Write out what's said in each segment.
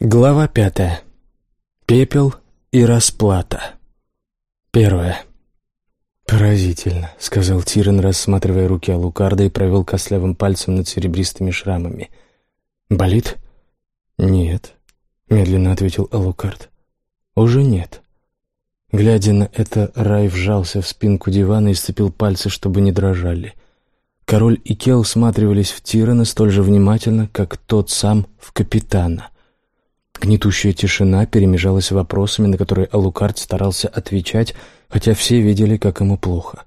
Глава пятая. Пепел и расплата. Первое. «Поразительно», — сказал Тирен, рассматривая руки Алукарда и провел костлявым пальцем над серебристыми шрамами. «Болит?» «Нет», — медленно ответил Алукард. «Уже нет». Глядя на это, Рай вжался в спинку дивана и сцепил пальцы, чтобы не дрожали. Король и Кел всматривались в Тирена столь же внимательно, как тот сам в капитана — Гнетущая тишина перемежалась вопросами, на которые Алукард старался отвечать, хотя все видели, как ему плохо.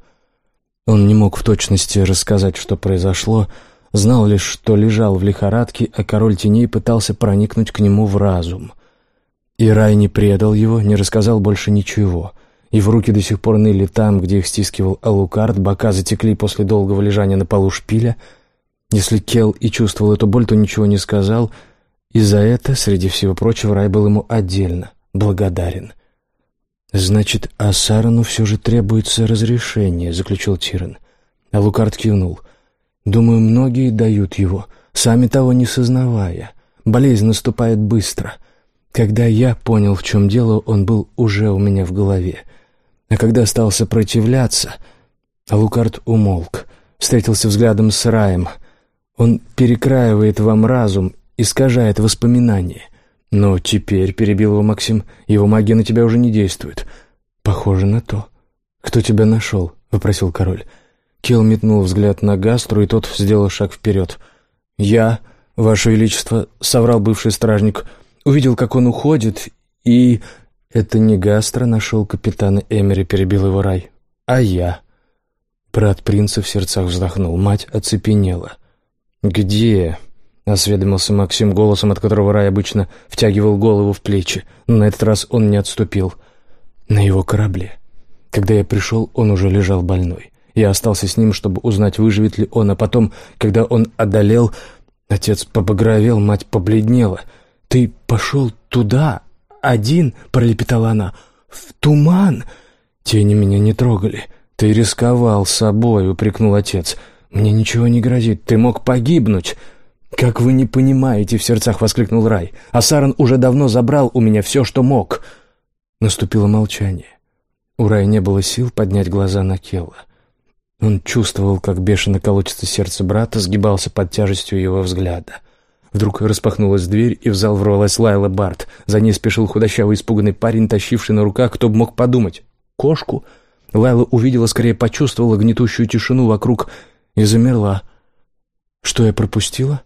Он не мог в точности рассказать, что произошло, знал лишь, что лежал в лихорадке, а король теней пытался проникнуть к нему в разум. И рай не предал его, не рассказал больше ничего. И в руки до сих пор ныли там, где их стискивал Алукард, бока затекли после долгого лежания на полу шпиля. Если Кел и чувствовал эту боль, то ничего не сказал — и за это, среди всего прочего, Рай был ему отдельно благодарен. «Значит, Асарану все же требуется разрешение», — заключил Тиран. А Лукард кивнул. «Думаю, многие дают его, сами того не сознавая. Болезнь наступает быстро. Когда я понял, в чем дело, он был уже у меня в голове. А когда стал сопротивляться, Алукард умолк, встретился взглядом с Раем. Он перекраивает вам разум искажает воспоминания. Но теперь, — перебил его Максим, — его магия на тебя уже не действует. Похоже на то. Кто тебя нашел? — вопросил король. Кел метнул взгляд на Гастру, и тот сделал шаг вперед. «Я, ваше величество», — соврал бывший стражник, — увидел, как он уходит, и... «Это не Гастро нашел капитана Эмери», — перебил его рай, — «а я». Брат принца в сердцах вздохнул, мать оцепенела. «Где?» — осведомился Максим голосом, от которого Рай обычно втягивал голову в плечи, но на этот раз он не отступил. «На его корабле. Когда я пришел, он уже лежал больной. Я остался с ним, чтобы узнать, выживет ли он, а потом, когда он одолел, отец побагровел, мать побледнела. «Ты пошел туда, один?» — пролепетала она. «В туман!» «Тени меня не трогали. Ты рисковал собой», — упрекнул отец. «Мне ничего не грозит. Ты мог погибнуть». «Как вы не понимаете!» — в сердцах воскликнул Рай. «А Саран уже давно забрал у меня все, что мог!» Наступило молчание. У Рая не было сил поднять глаза на Келла. Он чувствовал, как бешено колотится сердце брата, сгибался под тяжестью его взгляда. Вдруг распахнулась дверь, и в зал ворвалась Лайла Барт. За ней спешил худощавый испуганный парень, тащивший на руках, кто бы мог подумать. Кошку? Лайла увидела, скорее почувствовала гнетущую тишину вокруг и замерла. Что я пропустила?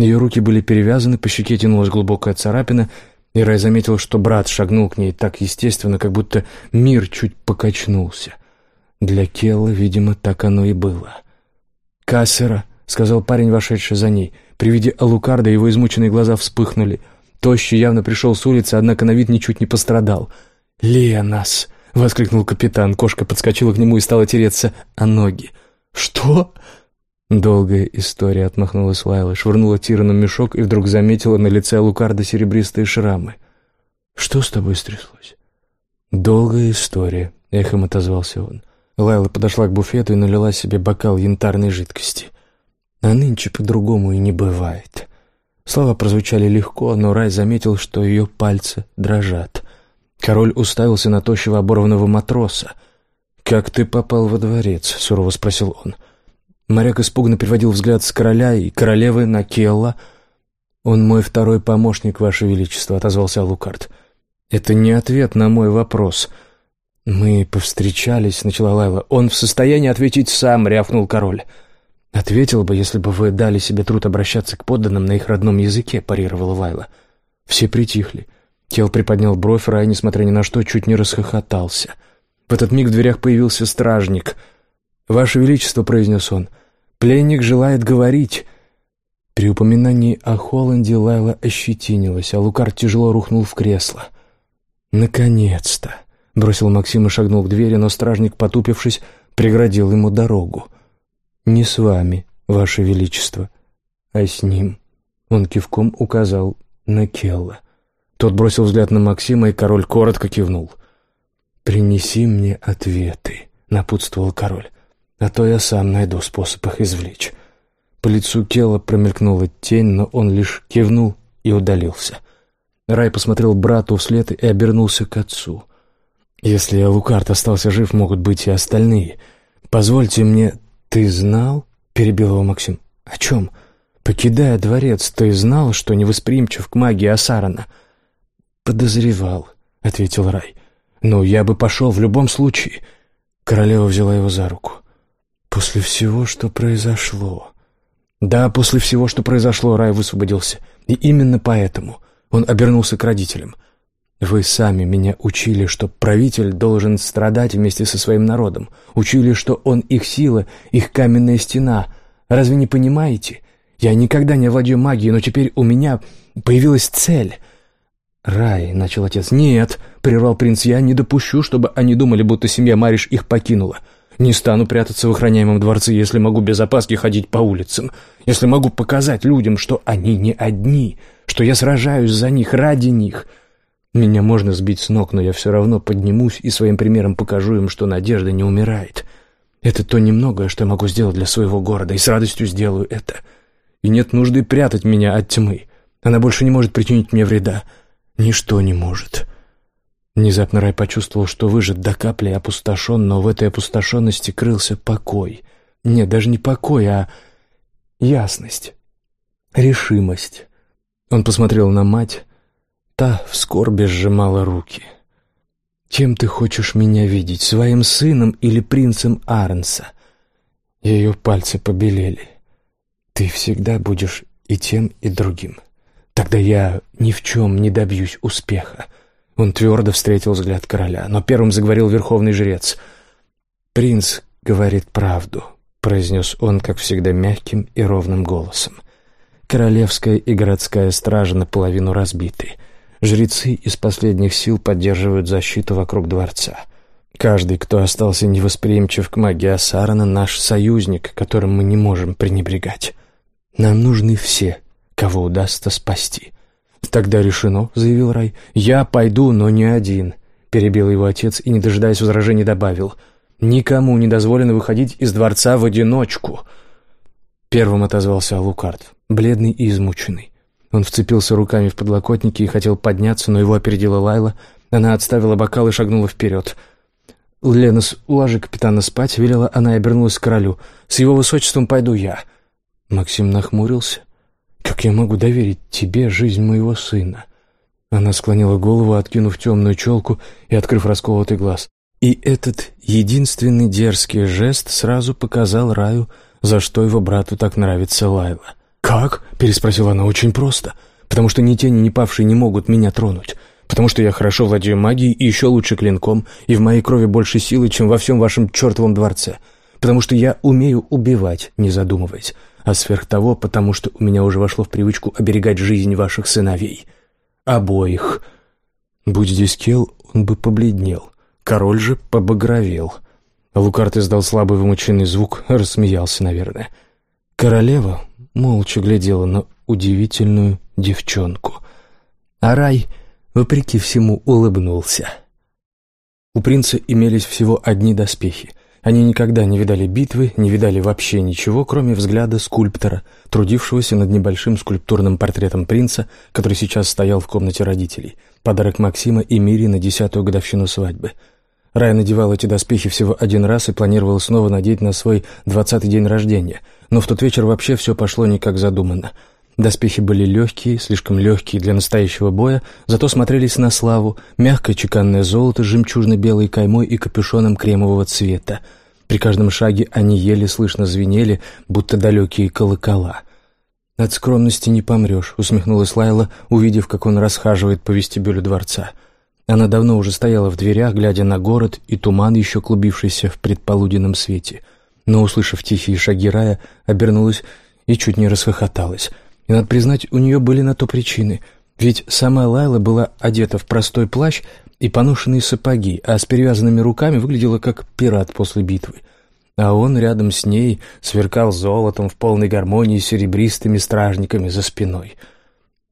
Ее руки были перевязаны, по щеке тянулась глубокая царапина, и Рай заметил, что брат шагнул к ней так естественно, как будто мир чуть покачнулся. Для Келла, видимо, так оно и было. «Кассера», — сказал парень, вошедший за ней. При виде Алукарда его измученные глаза вспыхнули. Тощий явно пришел с улицы, однако на вид ничуть не пострадал. «Ленас!» — воскликнул капитан. Кошка подскочила к нему и стала тереться о ноги. «Что?» Долгая история, отмахнулась Лайла, швырнула Тирану мешок и вдруг заметила на лице Лукарда серебристые шрамы. «Что с тобой стряслось?» «Долгая история», — эхом отозвался он. Лайла подошла к буфету и налила себе бокал янтарной жидкости. «А нынче по-другому и не бывает». Слова прозвучали легко, но Рай заметил, что ее пальцы дрожат. Король уставился на тощего оборванного матроса. «Как ты попал во дворец?» — сурово спросил он. — Моряк испуганно переводил взгляд с короля и королевы на Келла. «Он мой второй помощник, Ваше Величество», — отозвался Лукард. «Это не ответ на мой вопрос». «Мы повстречались», — начала Лайла. «Он в состоянии ответить сам», — рявкнул король. «Ответил бы, если бы вы дали себе труд обращаться к подданным на их родном языке», — парировала Лайла. Все притихли. Кел приподнял бровь, Рай, несмотря ни на что, чуть не расхохотался. В этот миг в дверях появился стражник. «Ваше Величество», — произнес он, — Пленник желает говорить». При упоминании о Холланде Лайла ощетинилась, а Лукар тяжело рухнул в кресло. «Наконец-то!» — бросил Максим и шагнул к двери, но стражник, потупившись, преградил ему дорогу. «Не с вами, ваше величество, а с ним». Он кивком указал на Келла. Тот бросил взгляд на Максима, и король коротко кивнул. «Принеси мне ответы», — напутствовал король а то я сам найду способ их извлечь. По лицу Кела промелькнула тень, но он лишь кивнул и удалился. Рай посмотрел брату вслед и обернулся к отцу. «Если Лукард остался жив, могут быть и остальные. Позвольте мне...» «Ты знал?» — перебил его Максим. «О чем?» «Покидая дворец, ты знал, что невосприимчив к магии Асарана?» «Подозревал», — ответил Рай. «Но я бы пошел в любом случае». Королева взяла его за руку. «После всего, что произошло...» «Да, после всего, что произошло, Рай высвободился. И именно поэтому он обернулся к родителям. Вы сами меня учили, что правитель должен страдать вместе со своим народом. Учили, что он их сила, их каменная стена. Разве не понимаете? Я никогда не владею магией, но теперь у меня появилась цель». «Рай», — начал отец. «Нет», — прервал принц, — «я не допущу, чтобы они думали, будто семья Мариш их покинула. Не стану прятаться в охраняемом дворце, если могу без опаски ходить по улицам, если могу показать людям, что они не одни, что я сражаюсь за них, ради них. Меня можно сбить с ног, но я все равно поднимусь и своим примером покажу им, что надежда не умирает. Это то немногое, что я могу сделать для своего города, и с радостью сделаю это. И нет нужды прятать меня от тьмы. Она больше не может причинить мне вреда. Ничто не может». Внезапно Рай почувствовал, что выжат до капли опустошен, но в этой опустошенности крылся покой. Нет, даже не покой, а ясность, решимость. Он посмотрел на мать, та в скорби сжимала руки. «Чем ты хочешь меня видеть, своим сыном или принцем Арнса?» Ее пальцы побелели. «Ты всегда будешь и тем, и другим. Тогда я ни в чем не добьюсь успеха». Он твердо встретил взгляд короля, но первым заговорил верховный жрец. «Принц говорит правду», — произнес он, как всегда, мягким и ровным голосом. «Королевская и городская стража наполовину разбиты. Жрецы из последних сил поддерживают защиту вокруг дворца. Каждый, кто остался невосприимчив к магии Асарана, наш союзник, которым мы не можем пренебрегать. Нам нужны все, кого удастся спасти». «Тогда решено», — заявил Рай. «Я пойду, но не один», — перебил его отец и, не дожидаясь возражений, добавил. «Никому не дозволено выходить из дворца в одиночку». Первым отозвался Алукард, бледный и измученный. Он вцепился руками в подлокотники и хотел подняться, но его опередила Лайла. Она отставила бокал и шагнула вперед. «Ленос, уложи капитана спать», — велела она и обернулась к королю. «С его высочеством пойду я». Максим нахмурился. «Как я могу доверить тебе жизнь моего сына?» Она склонила голову, откинув темную челку и открыв расколотый глаз. И этот единственный дерзкий жест сразу показал Раю, за что его брату так нравится Лайла. «Как?» — переспросила она очень просто. «Потому что ни тени, ни павшие не могут меня тронуть. Потому что я хорошо владею магией и еще лучше клинком, и в моей крови больше силы, чем во всем вашем чертовом дворце. Потому что я умею убивать, не задумываясь а сверх того, потому что у меня уже вошло в привычку оберегать жизнь ваших сыновей. Обоих. Будь здесь Кел, он бы побледнел. Король же побагровел. Лукард издал слабый вымученный звук, рассмеялся, наверное. Королева молча глядела на удивительную девчонку. А рай, вопреки всему, улыбнулся. У принца имелись всего одни доспехи, они никогда не видали битвы, не видали вообще ничего, кроме взгляда скульптора, трудившегося над небольшим скульптурным портретом принца, который сейчас стоял в комнате родителей. Подарок Максима и Мири на десятую годовщину свадьбы. Рай надевал эти доспехи всего один раз и планировал снова надеть на свой двадцатый день рождения, но в тот вечер вообще все пошло не как задумано — Доспехи были легкие, слишком легкие для настоящего боя, зато смотрелись на славу, мягкое чеканное золото с жемчужно-белой каймой и капюшоном кремового цвета. При каждом шаге они еле слышно звенели, будто далекие колокола. «От скромности не помрешь», — усмехнулась Лайла, увидев, как он расхаживает по вестибюлю дворца. Она давно уже стояла в дверях, глядя на город и туман, еще клубившийся в предполуденном свете. Но, услышав тихие шаги рая, обернулась и чуть не расхохоталась — и, надо признать, у нее были на то причины. Ведь сама Лайла была одета в простой плащ и поношенные сапоги, а с перевязанными руками выглядела как пират после битвы. А он рядом с ней сверкал золотом в полной гармонии с серебристыми стражниками за спиной.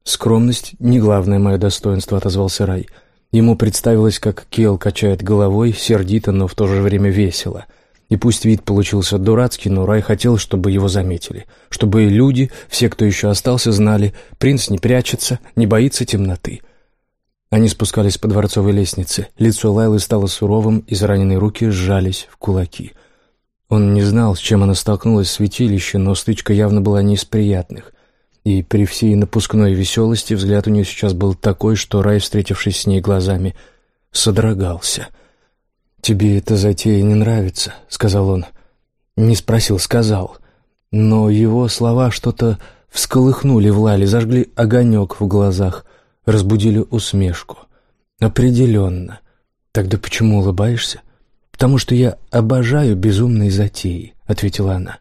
«Скромность — не главное мое достоинство», — отозвался Рай. Ему представилось, как Кел качает головой, сердито, но в то же время весело — и пусть вид получился дурацкий, но Рай хотел, чтобы его заметили. Чтобы люди, все, кто еще остался, знали, принц не прячется, не боится темноты. Они спускались по дворцовой лестнице. Лицо Лайлы стало суровым, израненные руки сжались в кулаки. Он не знал, с чем она столкнулась в святилище, но стычка явно была не из приятных. И при всей напускной веселости взгляд у нее сейчас был такой, что Рай, встретившись с ней глазами, содрогался. «Тебе эта затея не нравится», — сказал он. Не спросил, сказал. Но его слова что-то всколыхнули в Лале, зажгли огонек в глазах — разбудили усмешку. «Определенно. Тогда почему улыбаешься?» «Потому что я обожаю безумные затеи», — ответила она.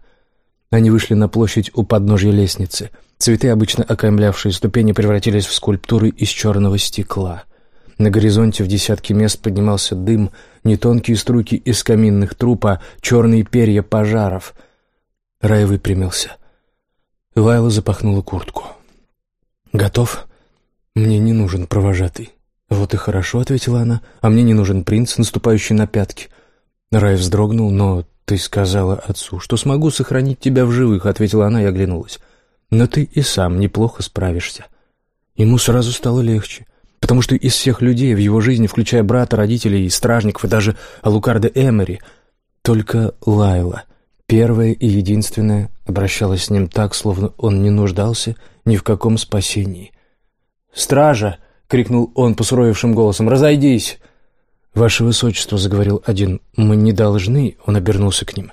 Они вышли на площадь у подножья лестницы. Цветы, обычно окаймлявшие ступени, превратились в скульптуры из черного стекла. На горизонте в десятки мест поднимался дым, не тонкие струйки из каминных труб, а черные перья пожаров. Рай выпрямился. Лайла запахнула куртку. «Готов?» «Мне не нужен провожатый». «Вот и хорошо», — ответила она, — «а мне не нужен принц, наступающий на пятки». Рай вздрогнул, но ты сказала отцу, что смогу сохранить тебя в живых, — ответила она и оглянулась. «Но ты и сам неплохо справишься». Ему сразу стало легче, потому что из всех людей в его жизни, включая брата, родителей стражников, и даже Алукарда Эмери, только Лайла, первая и единственная, обращалась с ним так, словно он не нуждался ни в каком спасении. «Стража!» — крикнул он посуровевшим голосом. «Разойдись!» «Ваше Высочество», — заговорил один, — «мы не должны...» — он обернулся к ним.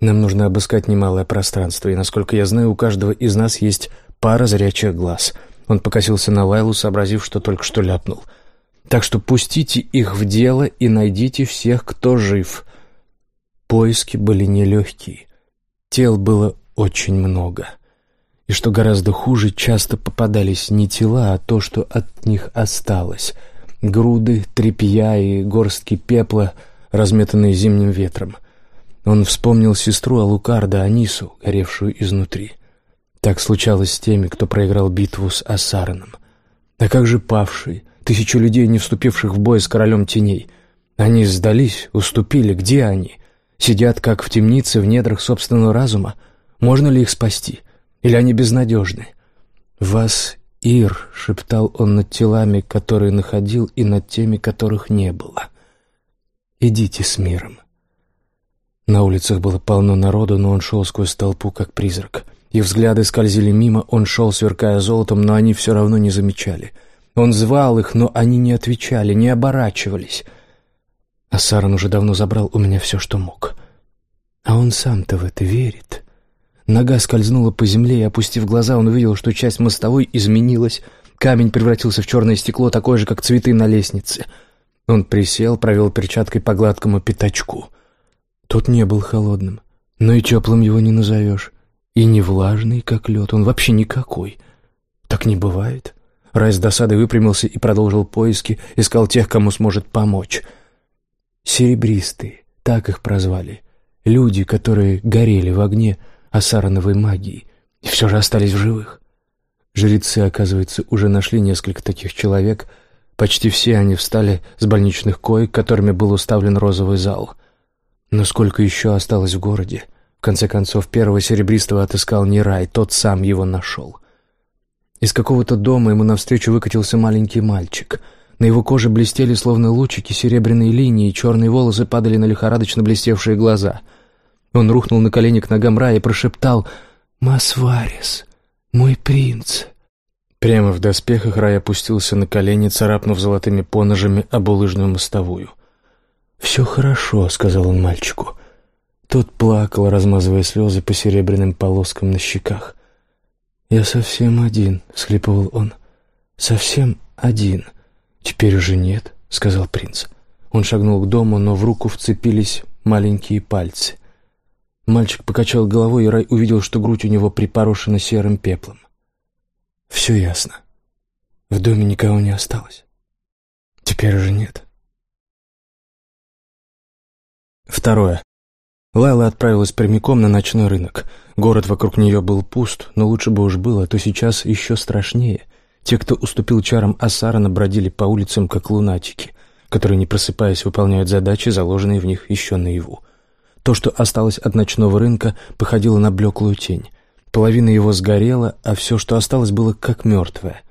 «Нам нужно обыскать немалое пространство, и, насколько я знаю, у каждого из нас есть пара зрячих глаз». Он покосился на Лайлу, сообразив, что только что ляпнул. «Так что пустите их в дело и найдите всех, кто жив». Поиски были нелегкие. Тел было очень много и, что гораздо хуже, часто попадались не тела, а то, что от них осталось. Груды, тряпья и горстки пепла, разметанные зимним ветром. Он вспомнил сестру Алукарда, Анису, горевшую изнутри. Так случалось с теми, кто проиграл битву с Асараном. А как же павшие, тысячу людей, не вступивших в бой с королем теней? Они сдались, уступили. Где они? Сидят, как в темнице, в недрах собственного разума? Можно ли их спасти? — или они безнадежны? «Вас Ир», — шептал он над телами, которые находил, и над теми, которых не было. «Идите с миром». На улицах было полно народу, но он шел сквозь толпу, как призрак. Их взгляды скользили мимо, он шел, сверкая золотом, но они все равно не замечали. Он звал их, но они не отвечали, не оборачивались. А Саран уже давно забрал у меня все, что мог. А он сам-то в это верит. Нога скользнула по земле, и, опустив глаза, он увидел, что часть мостовой изменилась. Камень превратился в черное стекло, такое же, как цветы на лестнице. Он присел, провел перчаткой по гладкому пятачку. Тот не был холодным, но и теплым его не назовешь. И не влажный, как лед, он вообще никакой. Так не бывает. Рай с досадой выпрямился и продолжил поиски, искал тех, кому сможет помочь. Серебристые, так их прозвали. Люди, которые горели в огне, — асарановой магии, и все же остались в живых. Жрецы, оказывается, уже нашли несколько таких человек. Почти все они встали с больничных коек, которыми был уставлен розовый зал. Но сколько еще осталось в городе? Конце концов, первого серебристого отыскал не рай, тот сам его нашел. Из какого-то дома ему навстречу выкатился маленький мальчик. На его коже блестели, словно лучики, серебряные линии, черные волосы падали на лихорадочно блестевшие глаза — он рухнул на колени к ногам Рая и прошептал «Масварис, мой принц». Прямо в доспехах Рай опустился на колени, царапнув золотыми поножами об улыжную мостовую. «Все хорошо», — сказал он мальчику. Тот плакал, размазывая слезы по серебряным полоскам на щеках. «Я совсем один», — схлипывал он. «Совсем один. Теперь уже нет», — сказал принц. Он шагнул к дому, но в руку вцепились маленькие пальцы. Мальчик покачал головой, и Рай увидел, что грудь у него припорошена серым пеплом. Все ясно. В доме никого не осталось. Теперь уже нет. Второе. Лайла отправилась прямиком на ночной рынок. Город вокруг нее был пуст, но лучше бы уж было, а то сейчас еще страшнее. Те, кто уступил чарам Асарана, бродили по улицам, как лунатики, которые, не просыпаясь, выполняют задачи, заложенные в них еще наяву. То, что осталось от ночного рынка, походило на блеклую тень. Половина его сгорела, а все, что осталось, было как мертвое.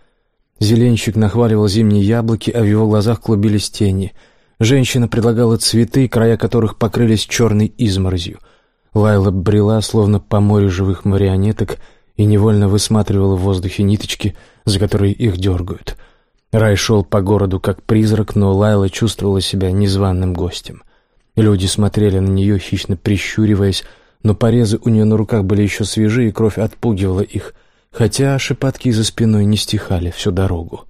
Зеленщик нахваливал зимние яблоки, а в его глазах клубились тени. Женщина предлагала цветы, края которых покрылись черной изморозью. Лайла брела, словно по морю живых марионеток, и невольно высматривала в воздухе ниточки, за которые их дергают. Рай шел по городу как призрак, но Лайла чувствовала себя незваным гостем. Люди смотрели на нее, хищно прищуриваясь, но порезы у нее на руках были еще свежие, и кровь отпугивала их, хотя шепотки за спиной не стихали всю дорогу.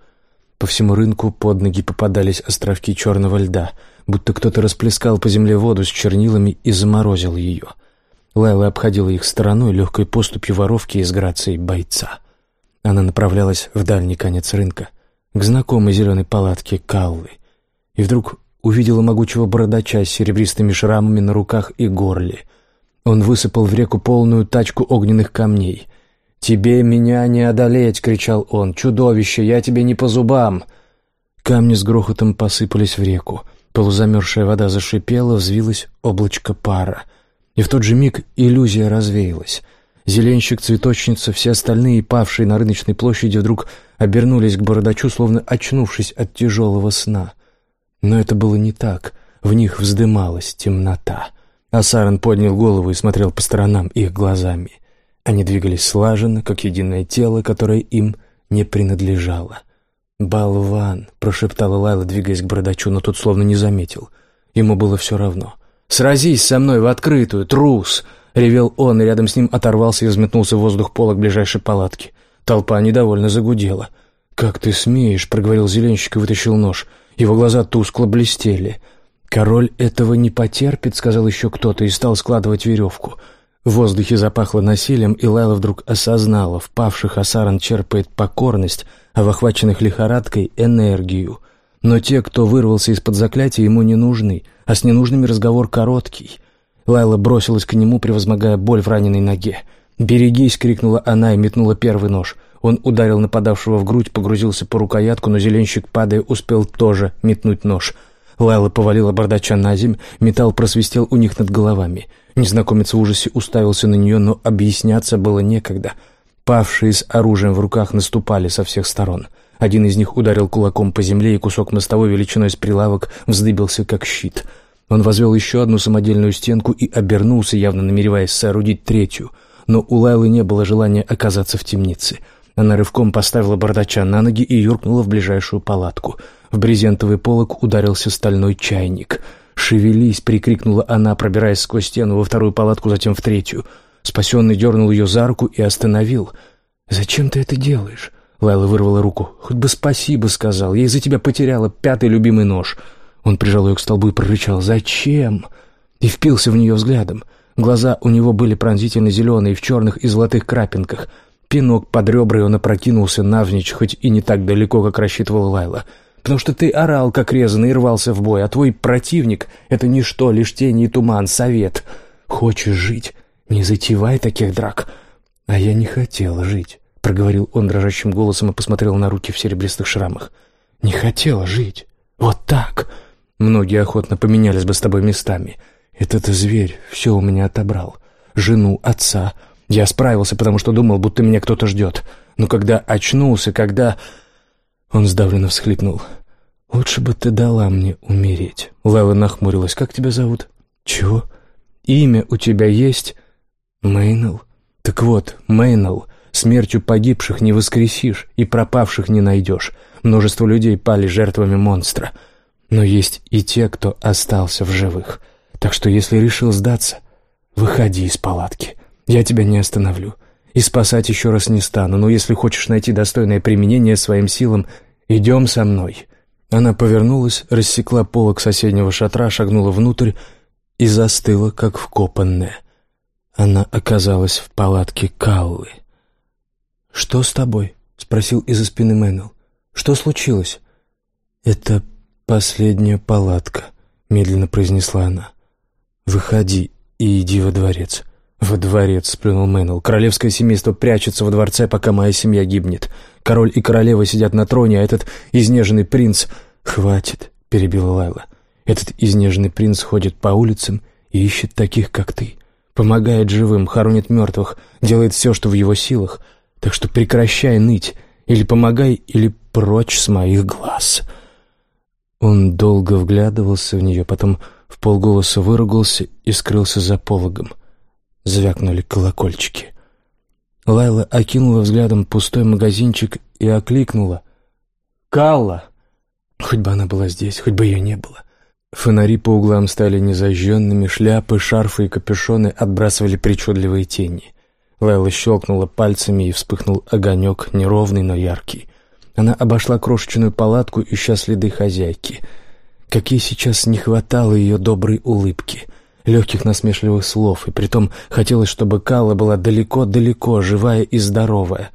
По всему рынку под ноги попадались островки черного льда, будто кто-то расплескал по земле воду с чернилами и заморозил ее. Лайла обходила их стороной легкой поступью воровки из грацией бойца. Она направлялась в дальний конец рынка, к знакомой зеленой палатке Каллы, и вдруг увидела могучего бородача с серебристыми шрамами на руках и горле — он высыпал в реку полную тачку огненных камней. «Тебе меня не одолеть!» — кричал он. «Чудовище, я тебе не по зубам!» Камни с грохотом посыпались в реку. Полузамерзшая вода зашипела, взвилось облачко пара. И в тот же миг иллюзия развеялась. Зеленщик, цветочница, все остальные, павшие на рыночной площади, вдруг обернулись к бородачу, словно очнувшись от тяжелого сна. Но это было не так. В них вздымалась темнота. Асаран поднял голову и смотрел по сторонам их глазами. Они двигались слаженно, как единое тело, которое им не принадлежало. «Болван!» — прошептала Лайла, двигаясь к бородачу, но тот словно не заметил. Ему было все равно. «Сразись со мной в открытую, трус!» — ревел он, и рядом с ним оторвался и взметнулся в воздух пола к ближайшей палатке. Толпа недовольно загудела. «Как ты смеешь?» — проговорил зеленщик и вытащил нож. Его глаза тускло блестели — «Король этого не потерпит», — сказал еще кто-то и стал складывать веревку. В воздухе запахло насилием, и Лайла вдруг осознала, в павших Асаран черпает покорность, а в охваченных лихорадкой — энергию. Но те, кто вырвался из-под заклятия, ему не нужны, а с ненужными разговор короткий. Лайла бросилась к нему, превозмогая боль в раненой ноге. «Берегись!» — крикнула она и метнула первый нож. Он ударил нападавшего в грудь, погрузился по рукоятку, но зеленщик, падая, успел тоже метнуть нож — Лайла повалила бардача на земь, металл просвистел у них над головами. Незнакомец в ужасе уставился на нее, но объясняться было некогда. Павшие с оружием в руках наступали со всех сторон. Один из них ударил кулаком по земле, и кусок мостовой величиной с прилавок вздыбился, как щит. Он возвел еще одну самодельную стенку и обернулся, явно намереваясь соорудить третью. Но у Лайлы не было желания оказаться в темнице. Она рывком поставила бардача на ноги и юркнула в ближайшую палатку — в брезентовый полог ударился стальной чайник. «Шевелись!» — прикрикнула она, пробираясь сквозь стену во вторую палатку, затем в третью. Спасенный дернул ее за руку и остановил. «Зачем ты это делаешь?» Лайла вырвала руку. «Хоть бы спасибо сказал. Я из-за тебя потеряла пятый любимый нож». Он прижал ее к столбу и прорычал. «Зачем?» И впился в нее взглядом. Глаза у него были пронзительно зеленые, в черных и золотых крапинках. Пинок под ребра, и он опрокинулся навзничь, хоть и не так далеко, как рассчитывала Лайла потому что ты орал, как резанный, и рвался в бой, а твой противник — это ничто, лишь тени и туман, совет. Хочешь жить? Не затевай таких драк. А я не хотел жить, — проговорил он дрожащим голосом и посмотрел на руки в серебристых шрамах. Не хотела жить. Вот так. Многие охотно поменялись бы с тобой местами. Этот зверь все у меня отобрал. Жену, отца. Я справился, потому что думал, будто меня кто-то ждет. Но когда очнулся, когда... Он сдавленно всхлипнул. «Лучше бы ты дала мне умереть». Лайла нахмурилась. «Как тебя зовут?» «Чего? Имя у тебя есть?» «Мейнел?» «Так вот, Мейнел, смертью погибших не воскресишь и пропавших не найдешь. Множество людей пали жертвами монстра. Но есть и те, кто остался в живых. Так что если решил сдаться, выходи из палатки. Я тебя не остановлю. И спасать еще раз не стану, но если хочешь найти достойное применение своим силам, идем со мной». Она повернулась, рассекла полок соседнего шатра, шагнула внутрь и застыла, как вкопанная. Она оказалась в палатке Каллы. «Что с тобой?» — спросил из-за спины Мэннел. «Что случилось?» «Это последняя палатка», — медленно произнесла она. «Выходи и иди во дворец». «Во дворец», — сплюнул Мэннел. «Королевское семейство прячется во дворце, пока моя семья гибнет. Король и королева сидят на троне, а этот изнеженный принц...» «Хватит», — перебила Лайла. «Этот изнеженный принц ходит по улицам и ищет таких, как ты. Помогает живым, хоронит мертвых, делает все, что в его силах. Так что прекращай ныть. Или помогай, или прочь с моих глаз!» Он долго вглядывался в нее, потом в полголоса выругался и скрылся за пологом. Звякнули колокольчики. Лайла окинула взглядом пустой магазинчик и окликнула. «Калла!» Хоть бы она была здесь, хоть бы ее не было. Фонари по углам стали незажженными, шляпы, шарфы и капюшоны отбрасывали причудливые тени. Лайла щелкнула пальцами, и вспыхнул огонек, неровный, но яркий. Она обошла крошечную палатку, ища следы хозяйки. Какие сейчас не хватало ее доброй улыбки, легких насмешливых слов, и притом хотелось, чтобы Калла была далеко-далеко, живая и здоровая.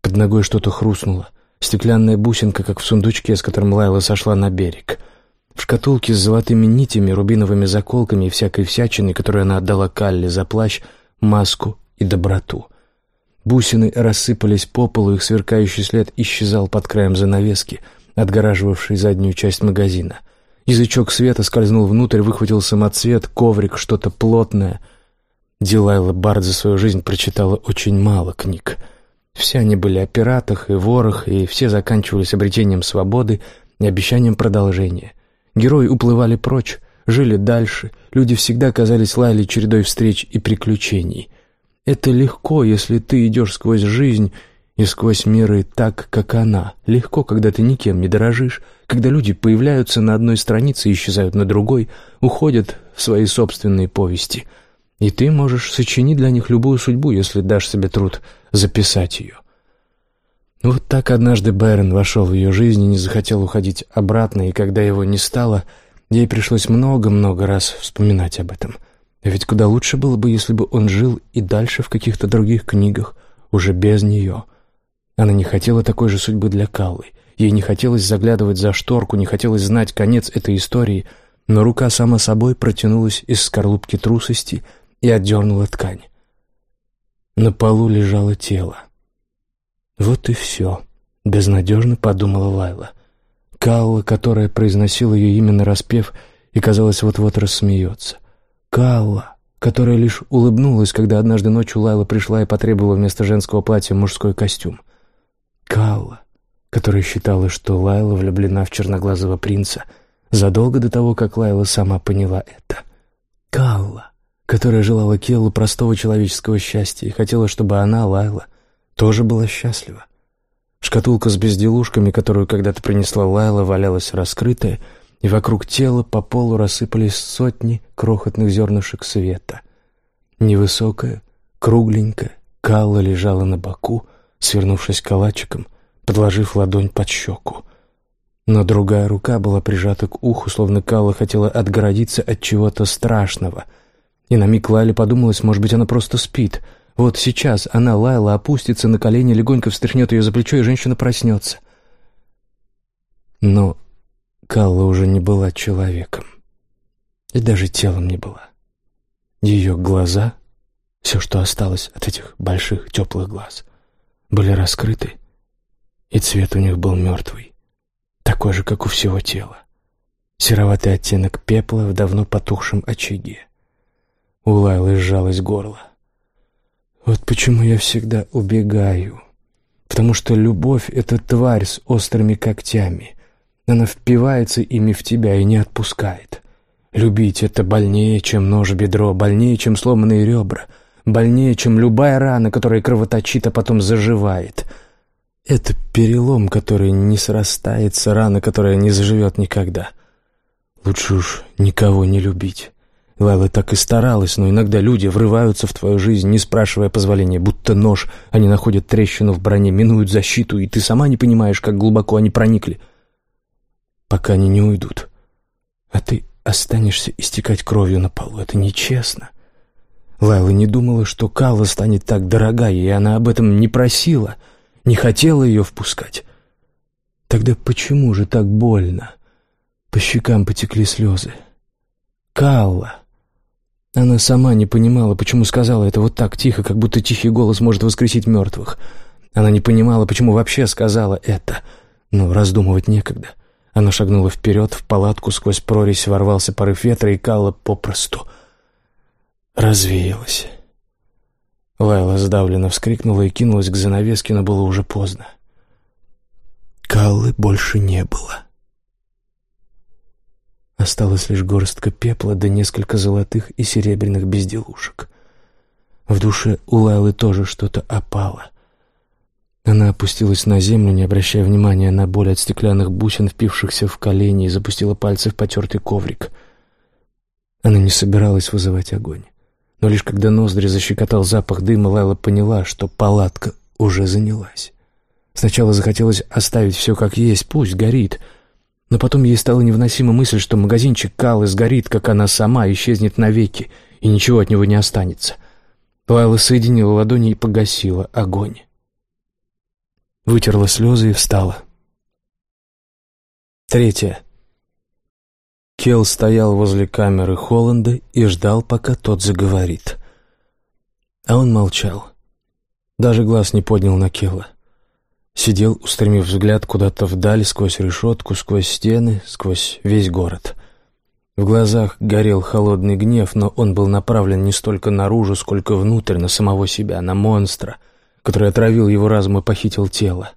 Под ногой что-то хрустнуло. Стеклянная бусинка, как в сундучке, с которым Лайла сошла на берег. В шкатулке с золотыми нитями, рубиновыми заколками и всякой всячиной, которую она отдала Калле за плащ, маску и доброту. Бусины рассыпались по полу, их сверкающий след исчезал под краем занавески, отгораживавшей заднюю часть магазина. Язычок света скользнул внутрь, выхватил самоцвет, коврик, что-то плотное. Дилайла Бард за свою жизнь прочитала очень мало книг — все они были о пиратах и ворах, и все заканчивались обретением свободы и обещанием продолжения. Герои уплывали прочь, жили дальше, люди всегда казались Лайле чередой встреч и приключений. Это легко, если ты идешь сквозь жизнь и сквозь миры так, как она. Легко, когда ты никем не дорожишь, когда люди появляются на одной странице и исчезают на другой, уходят в свои собственные повести — и ты можешь сочинить для них любую судьбу, если дашь себе труд записать ее. Вот так однажды Байрон вошел в ее жизнь и не захотел уходить обратно, и когда его не стало, ей пришлось много-много раз вспоминать об этом. А ведь куда лучше было бы, если бы он жил и дальше в каких-то других книгах, уже без нее. Она не хотела такой же судьбы для Каллы. Ей не хотелось заглядывать за шторку, не хотелось знать конец этой истории, но рука сама собой протянулась из скорлупки трусости — и отдернула ткань. На полу лежало тело. «Вот и все», — безнадежно подумала Лайла. Калла, которая произносила ее именно распев и, казалось, вот-вот рассмеется. Калла, которая лишь улыбнулась, когда однажды ночью Лайла пришла и потребовала вместо женского платья мужской костюм. Калла, которая считала, что Лайла влюблена в черноглазого принца задолго до того, как Лайла сама поняла это. Калла, которая желала Келлу простого человеческого счастья и хотела, чтобы она, Лайла, тоже была счастлива. Шкатулка с безделушками, которую когда-то принесла Лайла, валялась раскрытая, и вокруг тела по полу рассыпались сотни крохотных зернышек света. Невысокая, кругленькая, Калла лежала на боку, свернувшись калачиком, подложив ладонь под щеку. Но другая рука была прижата к уху, словно Калла хотела отгородиться от чего-то страшного — и на миг Лайле подумалось, может быть, она просто спит. Вот сейчас она, Лайла, опустится на колени, легонько встряхнет ее за плечо, и женщина проснется. Но Калла уже не была человеком. И даже телом не была. Ее глаза, все, что осталось от этих больших теплых глаз, были раскрыты, и цвет у них был мертвый, такой же, как у всего тела. Сероватый оттенок пепла в давно потухшем очаге. У Лайлы сжалось горло. Вот почему я всегда убегаю. Потому что любовь — это тварь с острыми когтями. Она впивается ими в тебя и не отпускает. Любить — это больнее, чем нож в бедро, больнее, чем сломанные ребра, больнее, чем любая рана, которая кровоточит, а потом заживает. Это перелом, который не срастается, рана, которая не заживет никогда. Лучше уж никого не любить. Лайла так и старалась, но иногда люди врываются в твою жизнь, не спрашивая позволения, будто нож. Они находят трещину в броне, минуют защиту, и ты сама не понимаешь, как глубоко они проникли. Пока они не уйдут. А ты останешься истекать кровью на полу. Это нечестно. Лайла не думала, что Калла станет так дорога, и она об этом не просила, не хотела ее впускать. Тогда почему же так больно? По щекам потекли слезы. Калла. Она сама не понимала, почему сказала это вот так тихо, как будто тихий голос может воскресить мертвых. Она не понимала, почему вообще сказала это. Но раздумывать некогда. Она шагнула вперед, в палатку, сквозь прорезь ворвался порыв ветра, и Калла попросту развеялась. Лайла сдавленно вскрикнула и кинулась к занавеске, но было уже поздно. Каллы больше не было. Осталась лишь горстка пепла да несколько золотых и серебряных безделушек. В душе у Лайлы тоже что-то опало. Она опустилась на землю, не обращая внимания на боль от стеклянных бусин, впившихся в колени, и запустила пальцы в потертый коврик. Она не собиралась вызывать огонь. Но лишь когда ноздри защекотал запах дыма, Лайла поняла, что палатка уже занялась. Сначала захотелось оставить все как есть, пусть горит. Но потом ей стала невыносима мысль, что магазинчик Калы сгорит, как она сама, исчезнет навеки, и ничего от него не останется. Лайла соединила ладони и погасила огонь вытерла слезы и встала. Третье. Келл стоял возле камеры Холланда и ждал, пока тот заговорит. А он молчал. Даже глаз не поднял на Келла. Сидел, устремив взгляд куда-то вдаль, сквозь решетку, сквозь стены, сквозь весь город. В глазах горел холодный гнев, но он был направлен не столько наружу, сколько внутрь, на самого себя, на монстра — который отравил его разум и похитил тело.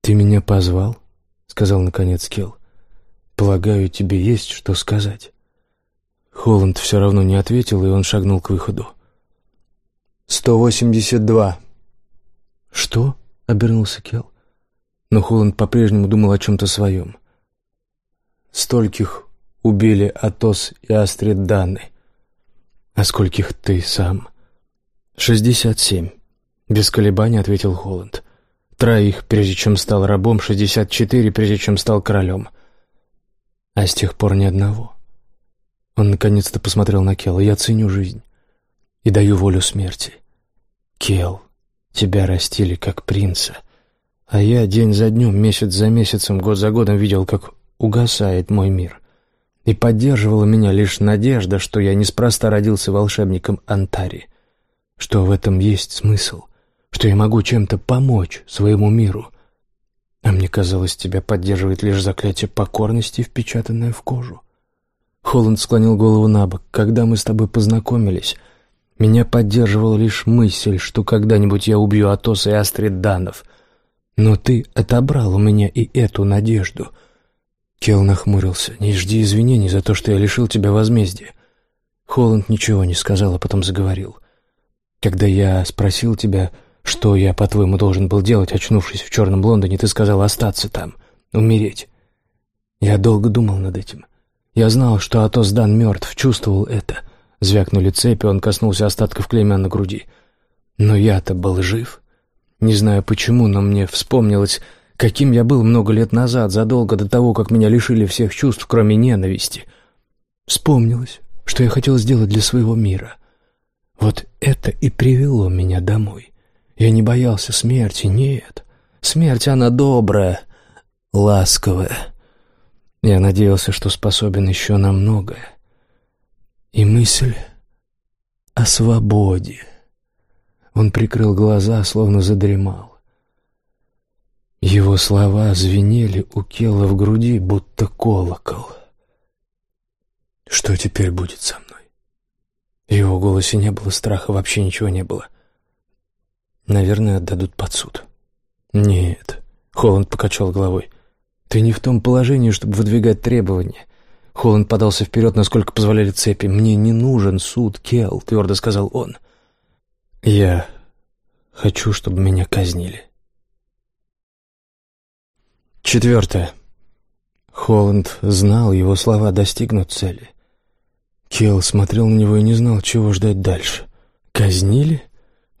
«Ты меня позвал?» — сказал наконец Келл. «Полагаю, тебе есть что сказать». Холланд все равно не ответил, и он шагнул к выходу. «Сто восемьдесят два». «Что?» — обернулся Келл. Но Холланд по-прежнему думал о чем-то своем. «Стольких убили Атос и Астрид Даны. А скольких ты сам?» «Шестьдесят семь», — без колебаний ответил Холланд. «Троих, прежде чем стал рабом, шестьдесят четыре, прежде чем стал королем. А с тех пор ни одного». Он наконец-то посмотрел на Келла. «Я ценю жизнь и даю волю смерти. Келл, тебя растили как принца, а я день за днем, месяц за месяцем, год за годом видел, как угасает мой мир. И поддерживала меня лишь надежда, что я неспроста родился волшебником Антари что в этом есть смысл, что я могу чем-то помочь своему миру. А мне казалось, тебя поддерживает лишь заклятие покорности, впечатанное в кожу. Холланд склонил голову на бок. Когда мы с тобой познакомились, меня поддерживала лишь мысль, что когда-нибудь я убью Атоса и Астрид Данов. Но ты отобрал у меня и эту надежду. Кел нахмурился. Не жди извинений за то, что я лишил тебя возмездия. Холланд ничего не сказал, а потом заговорил. Когда я спросил тебя, что я, по-твоему, должен был делать, очнувшись в черном Лондоне, ты сказал остаться там, умереть. Я долго думал над этим. Я знал, что Атос Дан мертв, чувствовал это. Звякнули цепи, он коснулся остатков клеймя на груди. Но я-то был жив. Не знаю почему, но мне вспомнилось, каким я был много лет назад, задолго до того, как меня лишили всех чувств, кроме ненависти. Вспомнилось, что я хотел сделать для своего мира — вот это и привело меня домой. Я не боялся смерти, нет. Смерть, она добрая, ласковая. Я надеялся, что способен еще на многое. И мысль о свободе. Он прикрыл глаза, словно задремал. Его слова звенели у Кела в груди, будто колокол. Что теперь будет со мной? В его голосе не было страха, вообще ничего не было. Наверное, отдадут под суд. Нет, Холланд покачал головой. Ты не в том положении, чтобы выдвигать требования. Холланд подался вперед, насколько позволяли цепи. «Мне не нужен суд, Келл», — твердо сказал он. «Я хочу, чтобы меня казнили». Четвертое. Холланд знал, его слова достигнут цели. Кел смотрел на него и не знал, чего ждать дальше. «Казнили?»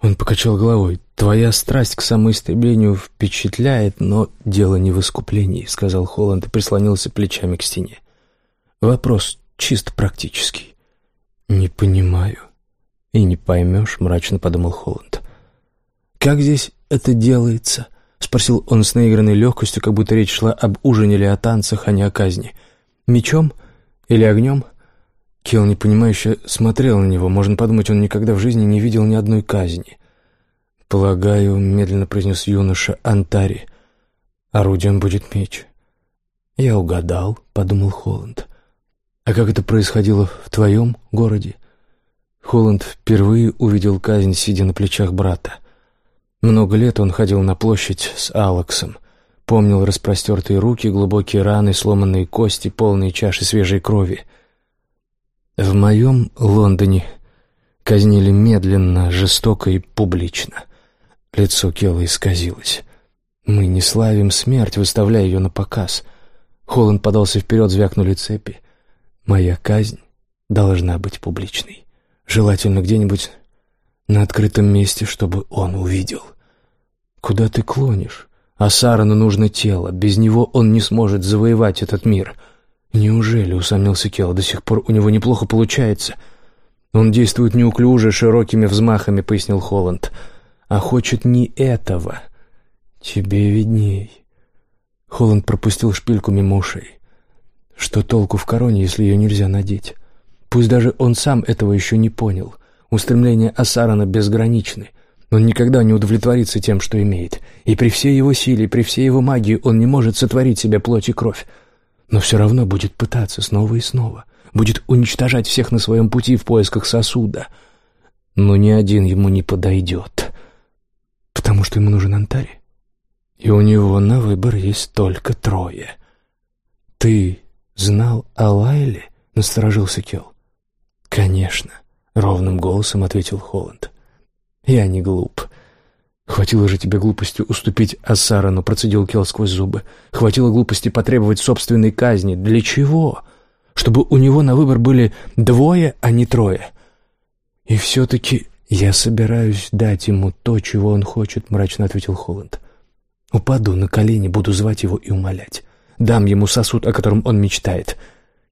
Он покачал головой. «Твоя страсть к самоистреблению впечатляет, но дело не в искуплении», — сказал Холланд и прислонился плечами к стене. «Вопрос чисто практический». «Не понимаю». «И не поймешь», — мрачно подумал Холланд. «Как здесь это делается?» — спросил он с наигранной легкостью, как будто речь шла об ужине или о танцах, а не о казни. «Мечом или огнем?» Кел непонимающе смотрел на него. Можно подумать, он никогда в жизни не видел ни одной казни. «Полагаю», — медленно произнес юноша Антари, — «орудием будет меч». «Я угадал», — подумал Холланд. «А как это происходило в твоем городе?» Холланд впервые увидел казнь, сидя на плечах брата. Много лет он ходил на площадь с Алексом, помнил распростертые руки, глубокие раны, сломанные кости, полные чаши свежей крови. В моем Лондоне казнили медленно, жестоко и публично. Лицо Келла исказилось. Мы не славим смерть, выставляя ее на показ. Холланд подался вперед, звякнули цепи. Моя казнь должна быть публичной. Желательно где-нибудь на открытом месте, чтобы он увидел. Куда ты клонишь? А Сарану нужно тело. Без него он не сможет завоевать этот мир. Неужели, усомнился Келл, до сих пор у него неплохо получается? Он действует неуклюже, широкими взмахами, пояснил Холланд. А хочет не этого. Тебе видней. Холланд пропустил шпильку мимо ушей. Что толку в короне, если ее нельзя надеть? Пусть даже он сам этого еще не понял. Устремления Асарана безграничны. Он никогда не удовлетворится тем, что имеет. И при всей его силе, при всей его магии он не может сотворить себе плоть и кровь. Но все равно будет пытаться снова и снова. Будет уничтожать всех на своем пути в поисках сосуда. Но ни один ему не подойдет. Потому что ему нужен антарий. И у него на выбор есть только трое. «Ты знал о Лайле?» — насторожился Келл. «Конечно», — ровным голосом ответил Холланд. «Я не глуп. Хватило же тебе глупости уступить Ассарану», — процедил Келл сквозь зубы. «Хватило глупости потребовать собственной казни. Для чего? Чтобы у него на выбор были двое, а не трое. И все-таки я собираюсь дать ему то, чего он хочет», — мрачно ответил Холланд. «Упаду на колени, буду звать его и умолять. Дам ему сосуд, о котором он мечтает».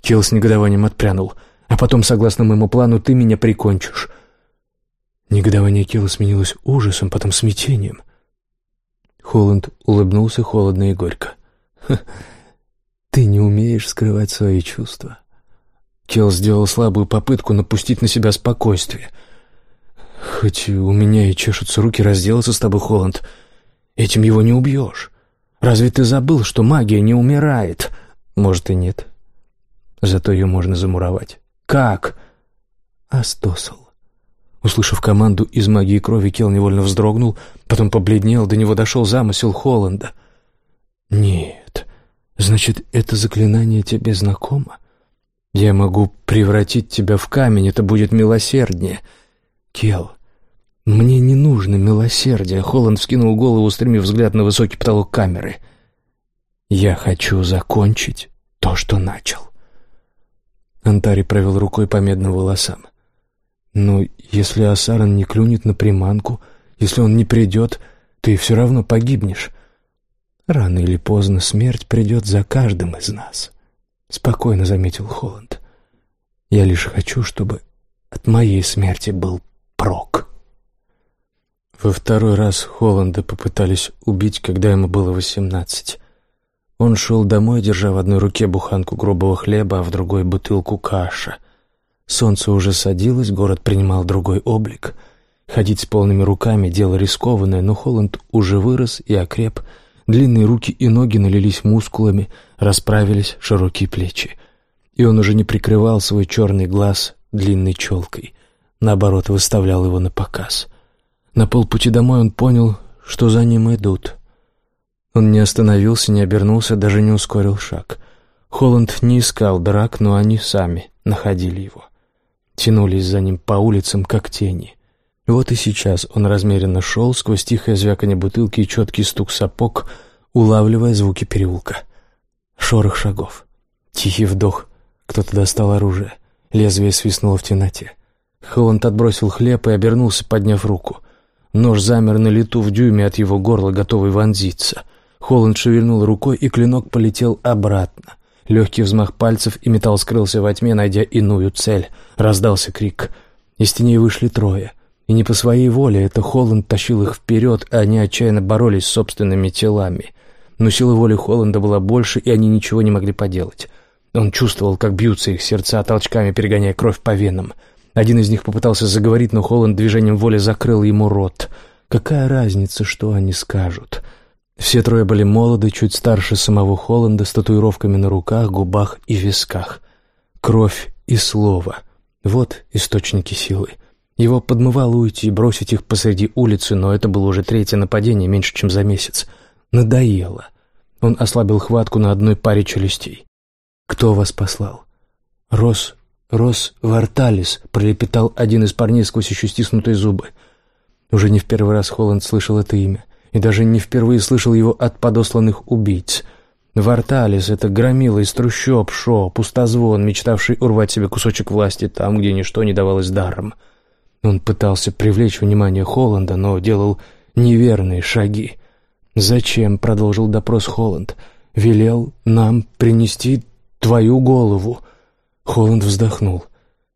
Келл с негодованием отпрянул — а потом, согласно моему плану, ты меня прикончишь». Негодование Килла сменилось ужасом, потом смятением. Холланд улыбнулся холодно и горько. «Ты не умеешь скрывать свои чувства». Келл сделал слабую попытку напустить на себя спокойствие. «Хоть у меня и чешутся руки разделаться с тобой, Холланд, этим его не убьешь. Разве ты забыл, что магия не умирает?» «Может, и нет. Зато ее можно замуровать». «Как?» «Астосал». Услышав команду из магии крови, Кел невольно вздрогнул, потом побледнел, до него дошел замысел Холланда. «Нет, значит, это заклинание тебе знакомо? Я могу превратить тебя в камень, это будет милосерднее. Кел, мне не нужно милосердие», — Холланд вскинул голову, устремив взгляд на высокий потолок камеры. «Я хочу закончить то, что начал». Антари провел рукой по медным волосам. «Но если Асаран не клюнет на приманку, если он не придет, ты все равно погибнешь. Рано или поздно смерть придет за каждым из нас», — спокойно заметил Холланд. «Я лишь хочу, чтобы от моей смерти был прок». Во второй раз Холланда попытались убить, когда ему было восемнадцать. Он шел домой, держа в одной руке буханку грубого хлеба, а в другой — бутылку каша. Солнце уже садилось, город принимал другой облик. Ходить с полными руками — дело рискованное, но Холланд уже вырос и окреп. Длинные руки и ноги налились мускулами, расправились широкие плечи. И он уже не прикрывал свой черный глаз длинной челкой. Наоборот, выставлял его на показ. На полпути домой он понял, что за ним идут — он не остановился, не обернулся, даже не ускорил шаг. Холланд не искал драк, но они сами находили его. Тянулись за ним по улицам, как тени. Вот и сейчас он размеренно шел сквозь тихое звяканье бутылки и четкий стук сапог, улавливая звуки переулка. Шорох шагов. Тихий вдох. Кто-то достал оружие. Лезвие свистнуло в темноте. Холланд отбросил хлеб и обернулся, подняв руку. Нож замер на лету в дюйме от его горла, готовый вонзиться. Холланд шевельнул рукой, и клинок полетел обратно. Легкий взмах пальцев, и металл скрылся во тьме, найдя иную цель. Раздался крик. Из теней вышли трое. И не по своей воле, это Холланд тащил их вперед, а они отчаянно боролись с собственными телами. Но сила воли Холланда была больше, и они ничего не могли поделать. Он чувствовал, как бьются их сердца, толчками перегоняя кровь по венам. Один из них попытался заговорить, но Холланд движением воли закрыл ему рот. Какая разница, что они скажут? Все трое были молоды, чуть старше самого Холланда, с татуировками на руках, губах и висках. Кровь и слово — вот источники силы. Его подмывало уйти, бросить их посреди улицы, но это было уже третье нападение меньше, чем за месяц. Надоело. Он ослабил хватку на одной паре челюстей. «Кто вас послал?» «Рос... Рос Варталис», — пролепетал один из парней сквозь еще стиснутые зубы. Уже не в первый раз Холланд слышал это имя, и даже не впервые слышал его от подосланных убийц. Варталис — это громила из трущоб, шо, пустозвон, мечтавший урвать себе кусочек власти там, где ничто не давалось даром. Он пытался привлечь внимание Холланда, но делал неверные шаги. «Зачем?» — продолжил допрос Холланд. «Велел нам принести твою голову». Холланд вздохнул.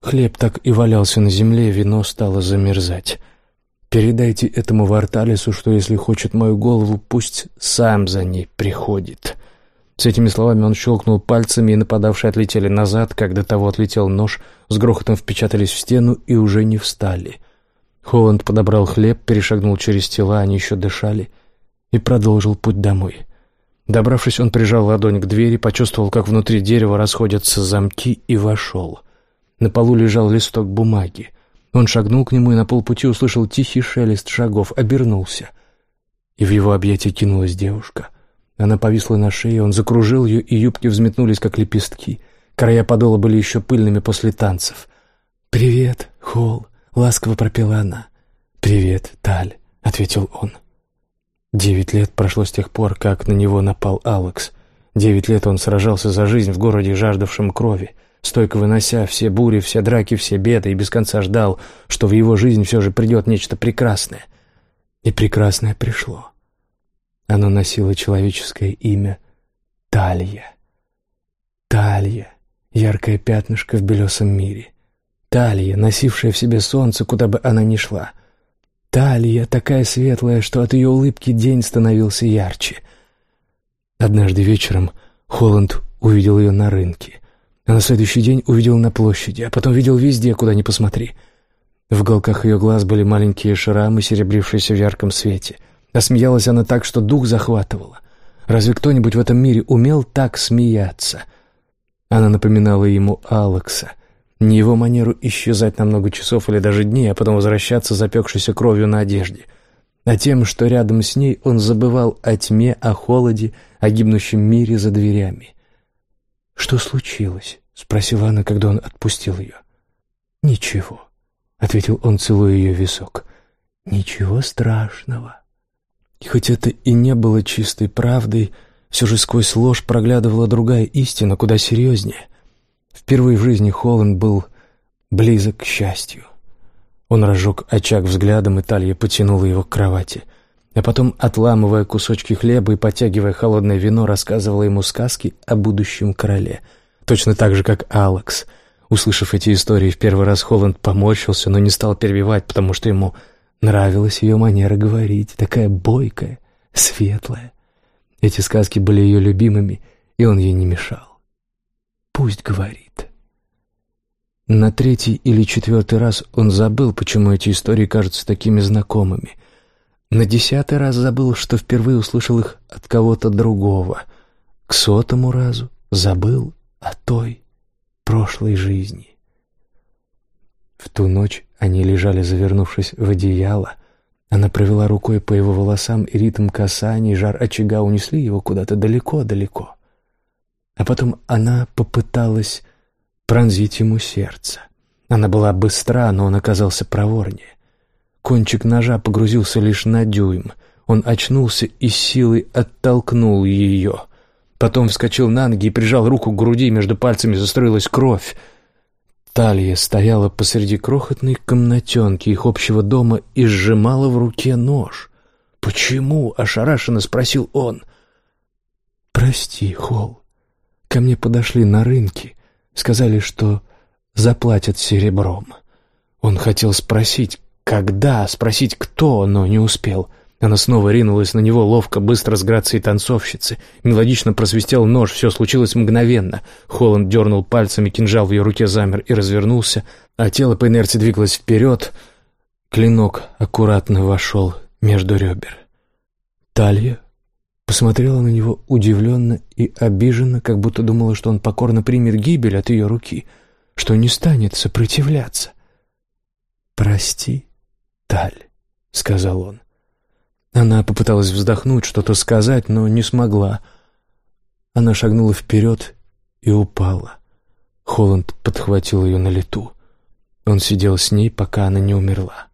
Хлеб так и валялся на земле, вино стало замерзать. «Передайте этому Варталису, что если хочет мою голову, пусть сам за ней приходит». С этими словами он щелкнул пальцами, и нападавшие отлетели назад, когда того отлетел нож, с грохотом впечатались в стену и уже не встали. Холланд подобрал хлеб, перешагнул через тела, они еще дышали, и продолжил путь домой. Добравшись, он прижал ладонь к двери, почувствовал, как внутри дерева расходятся замки, и вошел. На полу лежал листок бумаги. Он шагнул к нему и на полпути услышал тихий шелест шагов, обернулся. И в его объятия кинулась девушка. Она повисла на шее, он закружил ее, и юбки взметнулись, как лепестки. Края подола были еще пыльными после танцев. «Привет, Холл», — ласково пропела она. «Привет, Таль», — ответил он. Девять лет прошло с тех пор, как на него напал Алекс. Девять лет он сражался за жизнь в городе, жаждавшем крови, стойко вынося все бури, все драки, все беды, и без конца ждал, что в его жизнь все же придет нечто прекрасное. И прекрасное пришло. Оно носило человеческое имя Талья. Талья, яркое пятнышко в белесом мире. Талья, носившая в себе солнце, куда бы она ни шла — Талия такая светлая, что от ее улыбки день становился ярче. Однажды вечером Холланд увидел ее на рынке, а на следующий день увидел на площади, а потом видел везде, куда ни посмотри. В уголках ее глаз были маленькие шрамы, серебрившиеся в ярком свете. А смеялась она так, что дух захватывала. Разве кто-нибудь в этом мире умел так смеяться? Она напоминала ему Алекса — не его манеру исчезать на много часов или даже дней, а потом возвращаться запекшейся кровью на одежде. А тем, что рядом с ней он забывал о тьме, о холоде, о гибнущем мире за дверями. «Что случилось?» — спросила она, когда он отпустил ее. «Ничего», — ответил он, целуя ее висок. «Ничего страшного». И хоть это и не было чистой правдой, все же сквозь ложь проглядывала другая истина, куда серьезнее — Впервые в жизни Холланд был близок к счастью. Он разжег очаг взглядом, и Талья потянула его к кровати. А потом, отламывая кусочки хлеба и потягивая холодное вино, рассказывала ему сказки о будущем короле. Точно так же, как Алекс. Услышав эти истории в первый раз, Холланд поморщился, но не стал перебивать, потому что ему нравилась ее манера говорить, такая бойкая, светлая. Эти сказки были ее любимыми, и он ей не мешал. Пусть говорит. На третий или четвертый раз он забыл, почему эти истории кажутся такими знакомыми. На десятый раз забыл, что впервые услышал их от кого-то другого. К сотому разу забыл о той прошлой жизни. В ту ночь они лежали, завернувшись в одеяло. Она провела рукой по его волосам, и ритм касаний, жар очага унесли его куда-то далеко-далеко. А потом она попыталась пронзить ему сердце. Она была быстра, но он оказался проворнее. Кончик ножа погрузился лишь на дюйм. Он очнулся и силой оттолкнул ее. Потом вскочил на ноги и прижал руку к груди, между пальцами застроилась кровь. Талия стояла посреди крохотной комнатенки их общего дома и сжимала в руке нож. «Почему?» — ошарашенно спросил он. «Прости, Холл. Ко мне подошли на рынке, сказали, что заплатят серебром. Он хотел спросить, когда, спросить, кто, но не успел. Она снова ринулась на него ловко, быстро с грацией танцовщицы. Мелодично просвистел нож, все случилось мгновенно. Холланд дернул пальцами, кинжал в ее руке замер и развернулся, а тело по инерции двигалось вперед. Клинок аккуратно вошел между ребер. Талия Посмотрела на него удивленно и обиженно, как будто думала, что он покорно примет гибель от ее руки, что не станет сопротивляться. «Прости, Таль», — сказал он. Она попыталась вздохнуть, что-то сказать, но не смогла. Она шагнула вперед и упала. Холланд подхватил ее на лету. Он сидел с ней, пока она не умерла.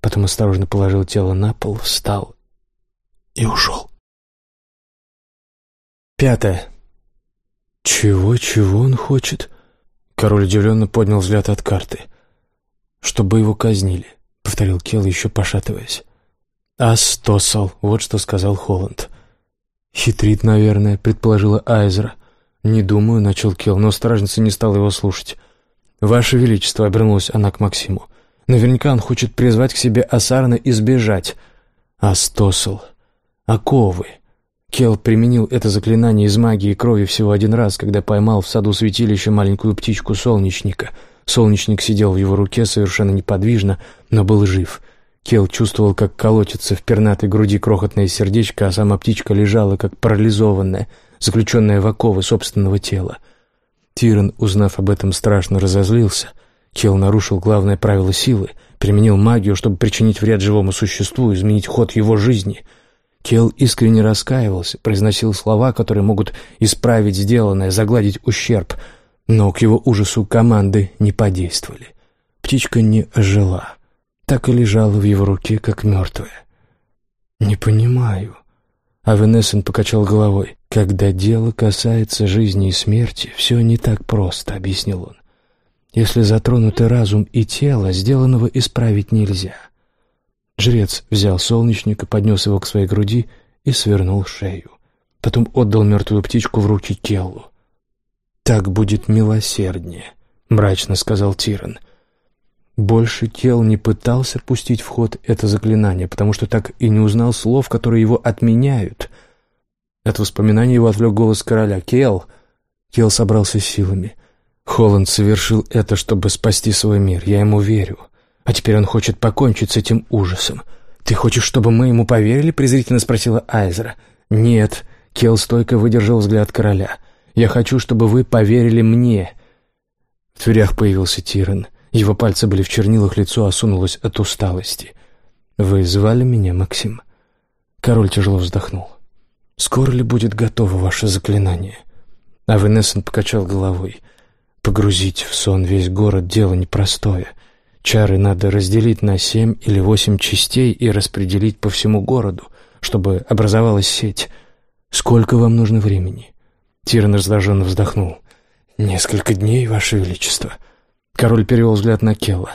Потом осторожно положил тело на пол, встал и ушел. Пятое. «Чего-чего он хочет?» Король удивленно поднял взгляд от карты. «Чтобы его казнили», — повторил Келл, еще пошатываясь. «Астосал», — вот что сказал Холланд. «Хитрит, наверное», — предположила Айзера. «Не думаю», — начал Келл, но стражница не стала его слушать. «Ваше Величество», — обернулась она к Максиму. «Наверняка он хочет призвать к себе Асарна и сбежать». «Астосал. Оковы. Кел применил это заклинание из магии крови всего один раз, когда поймал в саду святилища маленькую птичку-солнечника. Солнечник сидел в его руке совершенно неподвижно, но был жив. Кел чувствовал, как колотится в пернатой груди крохотное сердечко, а сама птичка лежала, как парализованная, заключенная в оковы собственного тела. Тиран, узнав об этом, страшно разозлился. Кел нарушил главное правило силы, применил магию, чтобы причинить вред живому существу, изменить ход его жизни — Кел искренне раскаивался, произносил слова, которые могут исправить сделанное, загладить ущерб, но к его ужасу команды не подействовали. Птичка не ожила, так и лежала в его руке, как мертвая. «Не понимаю». А Венессен покачал головой. «Когда дело касается жизни и смерти, все не так просто», — объяснил он. «Если затронуты разум и тело, сделанного исправить нельзя». Жрец взял солнечник и поднес его к своей груди и свернул шею. Потом отдал мертвую птичку в руки Келлу. «Так будет милосерднее», — мрачно сказал Тиран. Больше Келл не пытался пустить в ход это заклинание, потому что так и не узнал слов, которые его отменяют. От воспоминаний его отвлек голос короля. «Келл!» Келл собрался силами. «Холланд совершил это, чтобы спасти свой мир. Я ему верю. А теперь он хочет покончить с этим ужасом. «Ты хочешь, чтобы мы ему поверили?» — презрительно спросила Айзера. «Нет», — Келл стойко выдержал взгляд короля. «Я хочу, чтобы вы поверили мне». В дверях появился Тиран. Его пальцы были в чернилах, лицо осунулось от усталости. «Вы звали меня, Максим?» Король тяжело вздохнул. «Скоро ли будет готово ваше заклинание?» А Венессен покачал головой. «Погрузить в сон весь город — дело непростое. Чары надо разделить на семь или восемь частей и распределить по всему городу, чтобы образовалась сеть. Сколько вам нужно времени?» Тиран раздраженно вздохнул. «Несколько дней, Ваше Величество». Король перевел взгляд на Келла.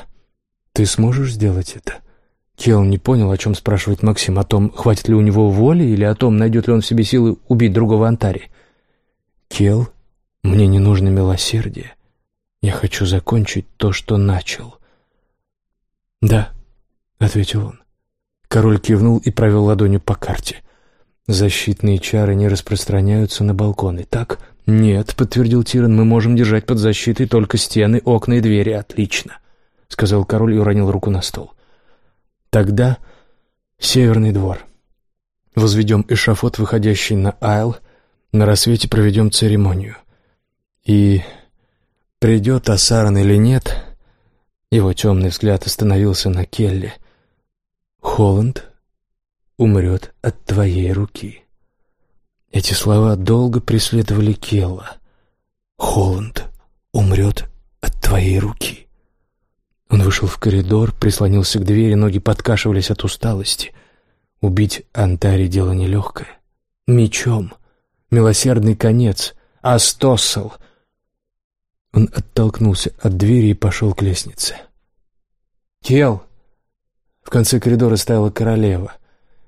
«Ты сможешь сделать это?» Келл не понял, о чем спрашивает Максим, о том, хватит ли у него воли, или о том, найдет ли он в себе силы убить другого Антари. «Келл, мне не нужно милосердие. Я хочу закончить то, что начал». «Да», — ответил он. Король кивнул и провел ладонью по карте. «Защитные чары не распространяются на балконы, так?» «Нет», — подтвердил Тиран, — «мы можем держать под защитой только стены, окна и двери. Отлично», — сказал король и уронил руку на стол. «Тогда северный двор. Возведем эшафот, выходящий на айл, на рассвете проведем церемонию. И придет Асаран или нет, его темный взгляд остановился на Келли. «Холланд умрет от твоей руки». Эти слова долго преследовали Келла. «Холланд умрет от твоей руки». Он вышел в коридор, прислонился к двери, ноги подкашивались от усталости. Убить Антари — дело нелегкое. Мечом. Милосердный конец. Астосал — он оттолкнулся от двери и пошел к лестнице. «Кел!» В конце коридора стояла королева.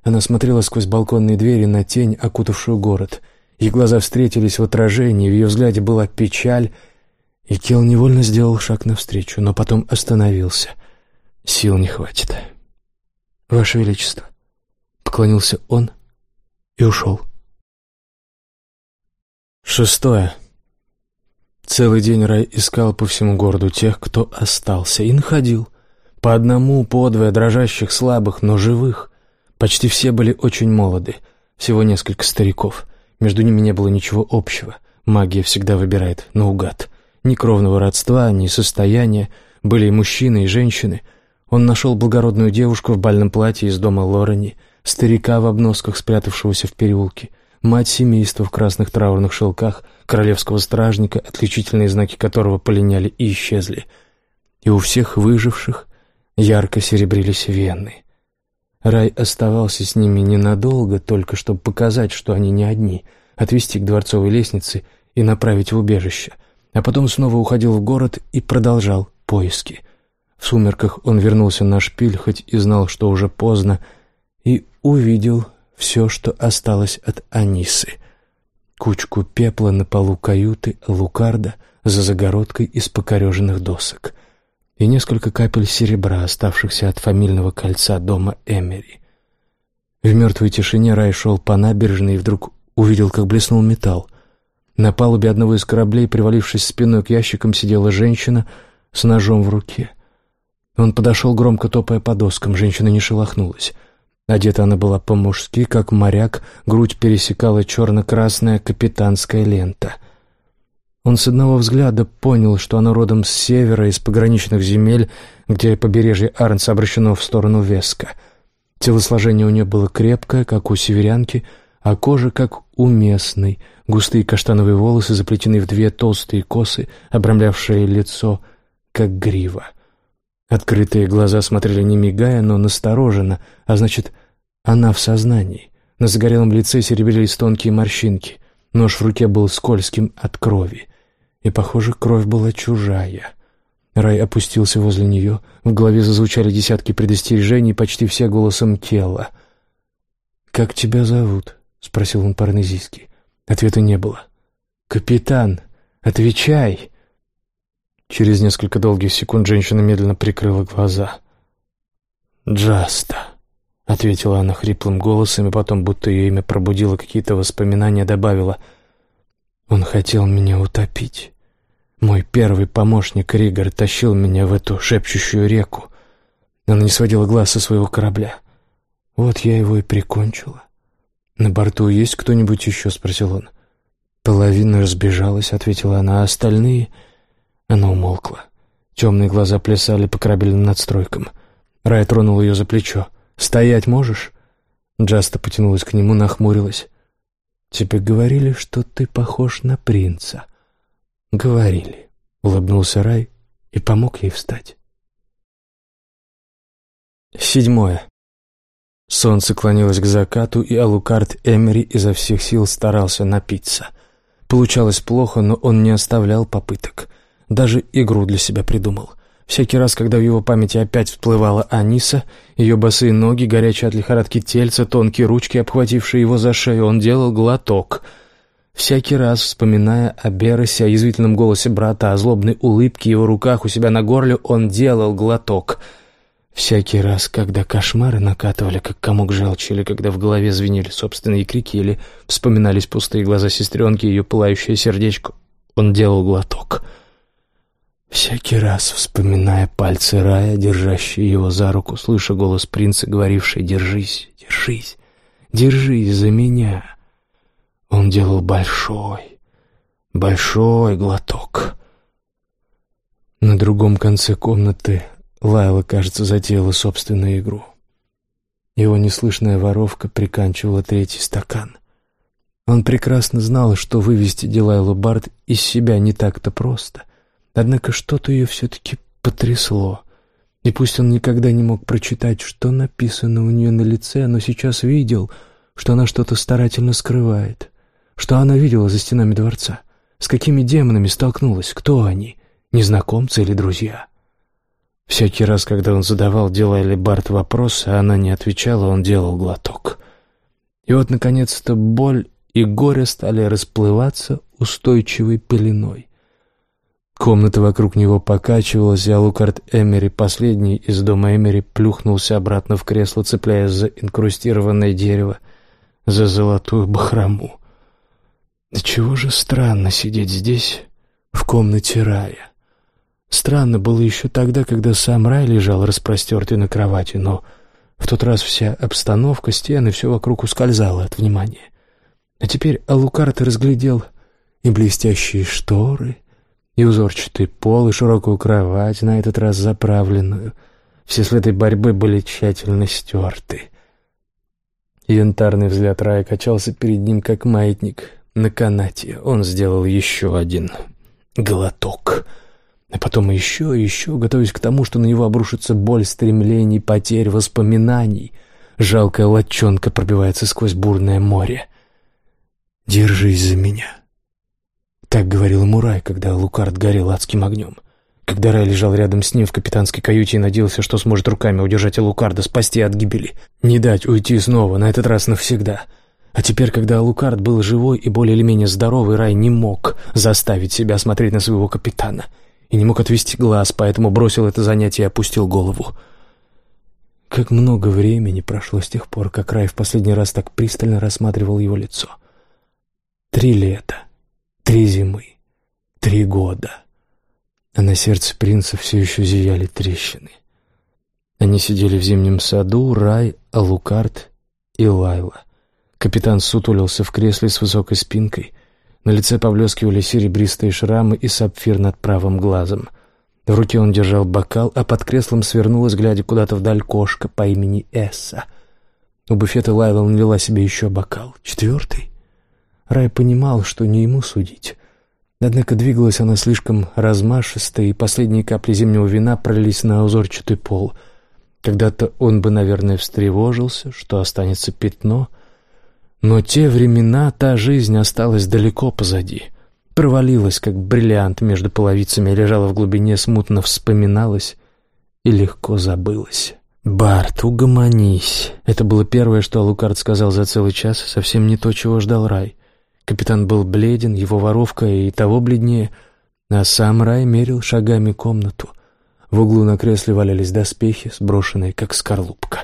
Она смотрела сквозь балконные двери на тень, окутавшую город. Их глаза встретились в отражении, в ее взгляде была печаль, и Кел невольно сделал шаг навстречу, но потом остановился. Сил не хватит. «Ваше Величество!» Поклонился он и ушел. Шестое. Целый день Рай искал по всему городу тех, кто остался, и находил. По одному, по двое дрожащих, слабых, но живых. Почти все были очень молоды, всего несколько стариков. Между ними не было ничего общего. Магия всегда выбирает наугад. Ни кровного родства, ни состояния. Были и мужчины, и женщины. Он нашел благородную девушку в бальном платье из дома Лорени, старика в обносках, спрятавшегося в переулке, мать семейства в красных траурных шелках, королевского стражника, отличительные знаки которого полиняли и исчезли. И у всех выживших ярко серебрились вены. Рай оставался с ними ненадолго, только чтобы показать, что они не одни, отвести к дворцовой лестнице и направить в убежище, а потом снова уходил в город и продолжал поиски. В сумерках он вернулся на шпиль, хоть и знал, что уже поздно, и увидел все, что осталось от Анисы. Кучку пепла на полу каюты Лукарда за загородкой из покореженных досок — и несколько капель серебра, оставшихся от фамильного кольца дома Эмери. В мертвой тишине Рай шел по набережной и вдруг увидел, как блеснул металл. На палубе одного из кораблей, привалившись спиной к ящикам, сидела женщина с ножом в руке. Он подошел, громко топая по доскам, женщина не шелохнулась. Одета она была по-мужски, как моряк, грудь пересекала черно-красная капитанская лента — он с одного взгляда понял, что она родом с севера, из пограничных земель, где побережье Арнса обращено в сторону Веска. Телосложение у нее было крепкое, как у северянки, а кожа как у местной. Густые каштановые волосы заплетены в две толстые косы, обрамлявшие лицо, как грива. Открытые глаза смотрели не мигая, но настороженно, а значит, она в сознании. На загорелом лице серебрились тонкие морщинки. Нож в руке был скользким от крови и, похоже, кровь была чужая. Рай опустился возле нее, в голове зазвучали десятки предостережений, почти все голосом тела. «Как тебя зовут?» — спросил он парнезийски. Ответа не было. «Капитан, отвечай!» Через несколько долгих секунд женщина медленно прикрыла глаза. «Джаста», — ответила она хриплым голосом, и потом, будто ее имя пробудило какие-то воспоминания, добавила — он хотел меня утопить. Мой первый помощник Ригар тащил меня в эту шепчущую реку. Она не сводила глаз со своего корабля. Вот я его и прикончила. «На борту есть кто-нибудь еще?» — спросил он. «Половина разбежалась», — ответила она, — «а остальные...» Она умолкла. Темные глаза плясали по корабельным надстройкам. Рай тронул ее за плечо. «Стоять можешь?» Джаста потянулась к нему, нахмурилась. «Тебе говорили, что ты похож на принца?» «Говорили», — улыбнулся Рай и помог ей встать. Седьмое. Солнце клонилось к закату, и Алукард Эмери изо всех сил старался напиться. Получалось плохо, но он не оставлял попыток. Даже игру для себя придумал. Всякий раз, когда в его памяти опять всплывала Аниса, ее босые ноги, горячие от лихорадки тельца, тонкие ручки, обхватившие его за шею, он делал глоток. Всякий раз, вспоминая о Беросе, о язвительном голосе брата, о злобной улыбке, его руках у себя на горле, он делал глоток. Всякий раз, когда кошмары накатывали, как комок желчи, или когда в голове звенели собственные крики, или вспоминались пустые глаза сестренки и ее пылающее сердечко, он делал глоток — Всякий раз, вспоминая пальцы рая, держащие его за руку, слыша голос принца, говоривший «Держись, держись, держись за меня», он делал большой, большой глоток. На другом конце комнаты Лайла, кажется, затеяла собственную игру. Его неслышная воровка приканчивала третий стакан. Он прекрасно знал, что вывести Дилайлу Барт из себя не так-то просто — Однако что-то ее все-таки потрясло. И пусть он никогда не мог прочитать, что написано у нее на лице, но сейчас видел, что она что-то старательно скрывает. Что она видела за стенами дворца? С какими демонами столкнулась? Кто они? Незнакомцы или друзья? Всякий раз, когда он задавал дела или Барт вопросы, а она не отвечала, он делал глоток. И вот, наконец-то, боль и горе стали расплываться устойчивой пеленой. Комната вокруг него покачивалась, и Алукард Эмери, последний из дома Эмери, плюхнулся обратно в кресло, цепляясь за инкрустированное дерево, за золотую бахрому. Чего же странно сидеть здесь, в комнате рая. Странно было еще тогда, когда сам рай лежал распростертый на кровати, но в тот раз вся обстановка, стены, все вокруг ускользало от внимания. А теперь Алукард разглядел и блестящие шторы, и узорчатый пол, и широкую кровать, на этот раз заправленную. Все следы борьбы были тщательно стерты. Янтарный взгляд Рая качался перед ним, как маятник. На канате он сделал еще один глоток. А потом еще и еще, готовясь к тому, что на него обрушится боль стремлений, потерь, воспоминаний. Жалкая лодчонка пробивается сквозь бурное море. «Держись за меня», — так говорил ему Рай, когда Лукард горел адским огнем. Когда Рай лежал рядом с ним в капитанской каюте и надеялся, что сможет руками удержать Лукарда, спасти от гибели, не дать уйти снова, на этот раз навсегда. А теперь, когда Лукард был живой и более или менее здоровый, Рай не мог заставить себя смотреть на своего капитана и не мог отвести глаз, поэтому бросил это занятие и опустил голову. Как много времени прошло с тех пор, как Рай в последний раз так пристально рассматривал его лицо. Три лета, три зимы, три года — а на сердце принца все еще зияли трещины. Они сидели в зимнем саду, Рай, Алукард и Лайла. Капитан сутулился в кресле с высокой спинкой. На лице поблескивали серебристые шрамы и сапфир над правым глазом. В руке он держал бокал, а под креслом свернулась, глядя куда-то вдаль, кошка по имени Эсса. У буфета Лайла налила себе еще бокал. Четвертый. Рай понимал, что не ему судить. Однако двигалась она слишком размашисто, и последние капли зимнего вина пролились на узорчатый пол. Когда-то он бы, наверное, встревожился, что останется пятно, но те времена, та жизнь осталась далеко позади. Провалилась, как бриллиант между половицами, лежала в глубине, смутно вспоминалась и легко забылась. «Барт, угомонись!» Это было первое, что Алукард сказал за целый час, совсем не то, чего ждал Рай. Капитан был бледен, его воровка и того бледнее, а сам Рай мерил шагами комнату. В углу на кресле валялись доспехи, сброшенные, как скорлупка.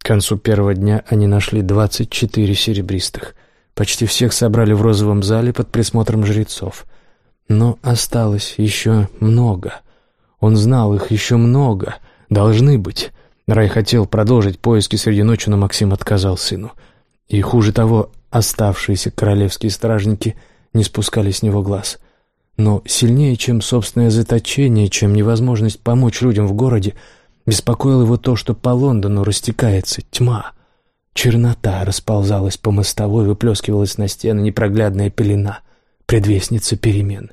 К концу первого дня они нашли двадцать четыре серебристых. Почти всех собрали в розовом зале под присмотром жрецов. Но осталось еще много. Он знал их еще много. Должны быть. Рай хотел продолжить поиски среди ночи, но Максим отказал сыну. И хуже того, Оставшиеся королевские стражники не спускали с него глаз. Но сильнее, чем собственное заточение, чем невозможность помочь людям в городе, беспокоило его то, что по Лондону растекается тьма. Чернота расползалась по мостовой, выплескивалась на стены непроглядная пелена, предвестница перемен.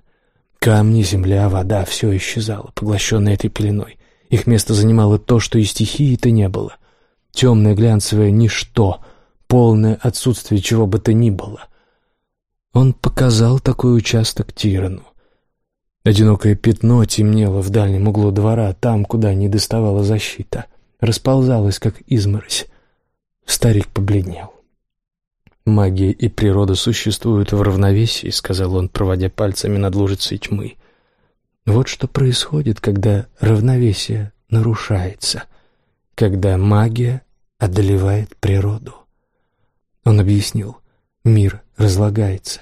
Камни, земля, вода — все исчезало, поглощенное этой пеленой. Их место занимало то, что и стихии-то не было. Темное глянцевое ничто — полное отсутствие чего бы то ни было. Он показал такой участок Тирану. Одинокое пятно темнело в дальнем углу двора, там, куда не доставала защита. Расползалось, как изморозь. Старик побледнел. «Магия и природа существуют в равновесии», — сказал он, проводя пальцами над лужицей тьмы. «Вот что происходит, когда равновесие нарушается, когда магия одолевает природу». Он объяснил, мир разлагается,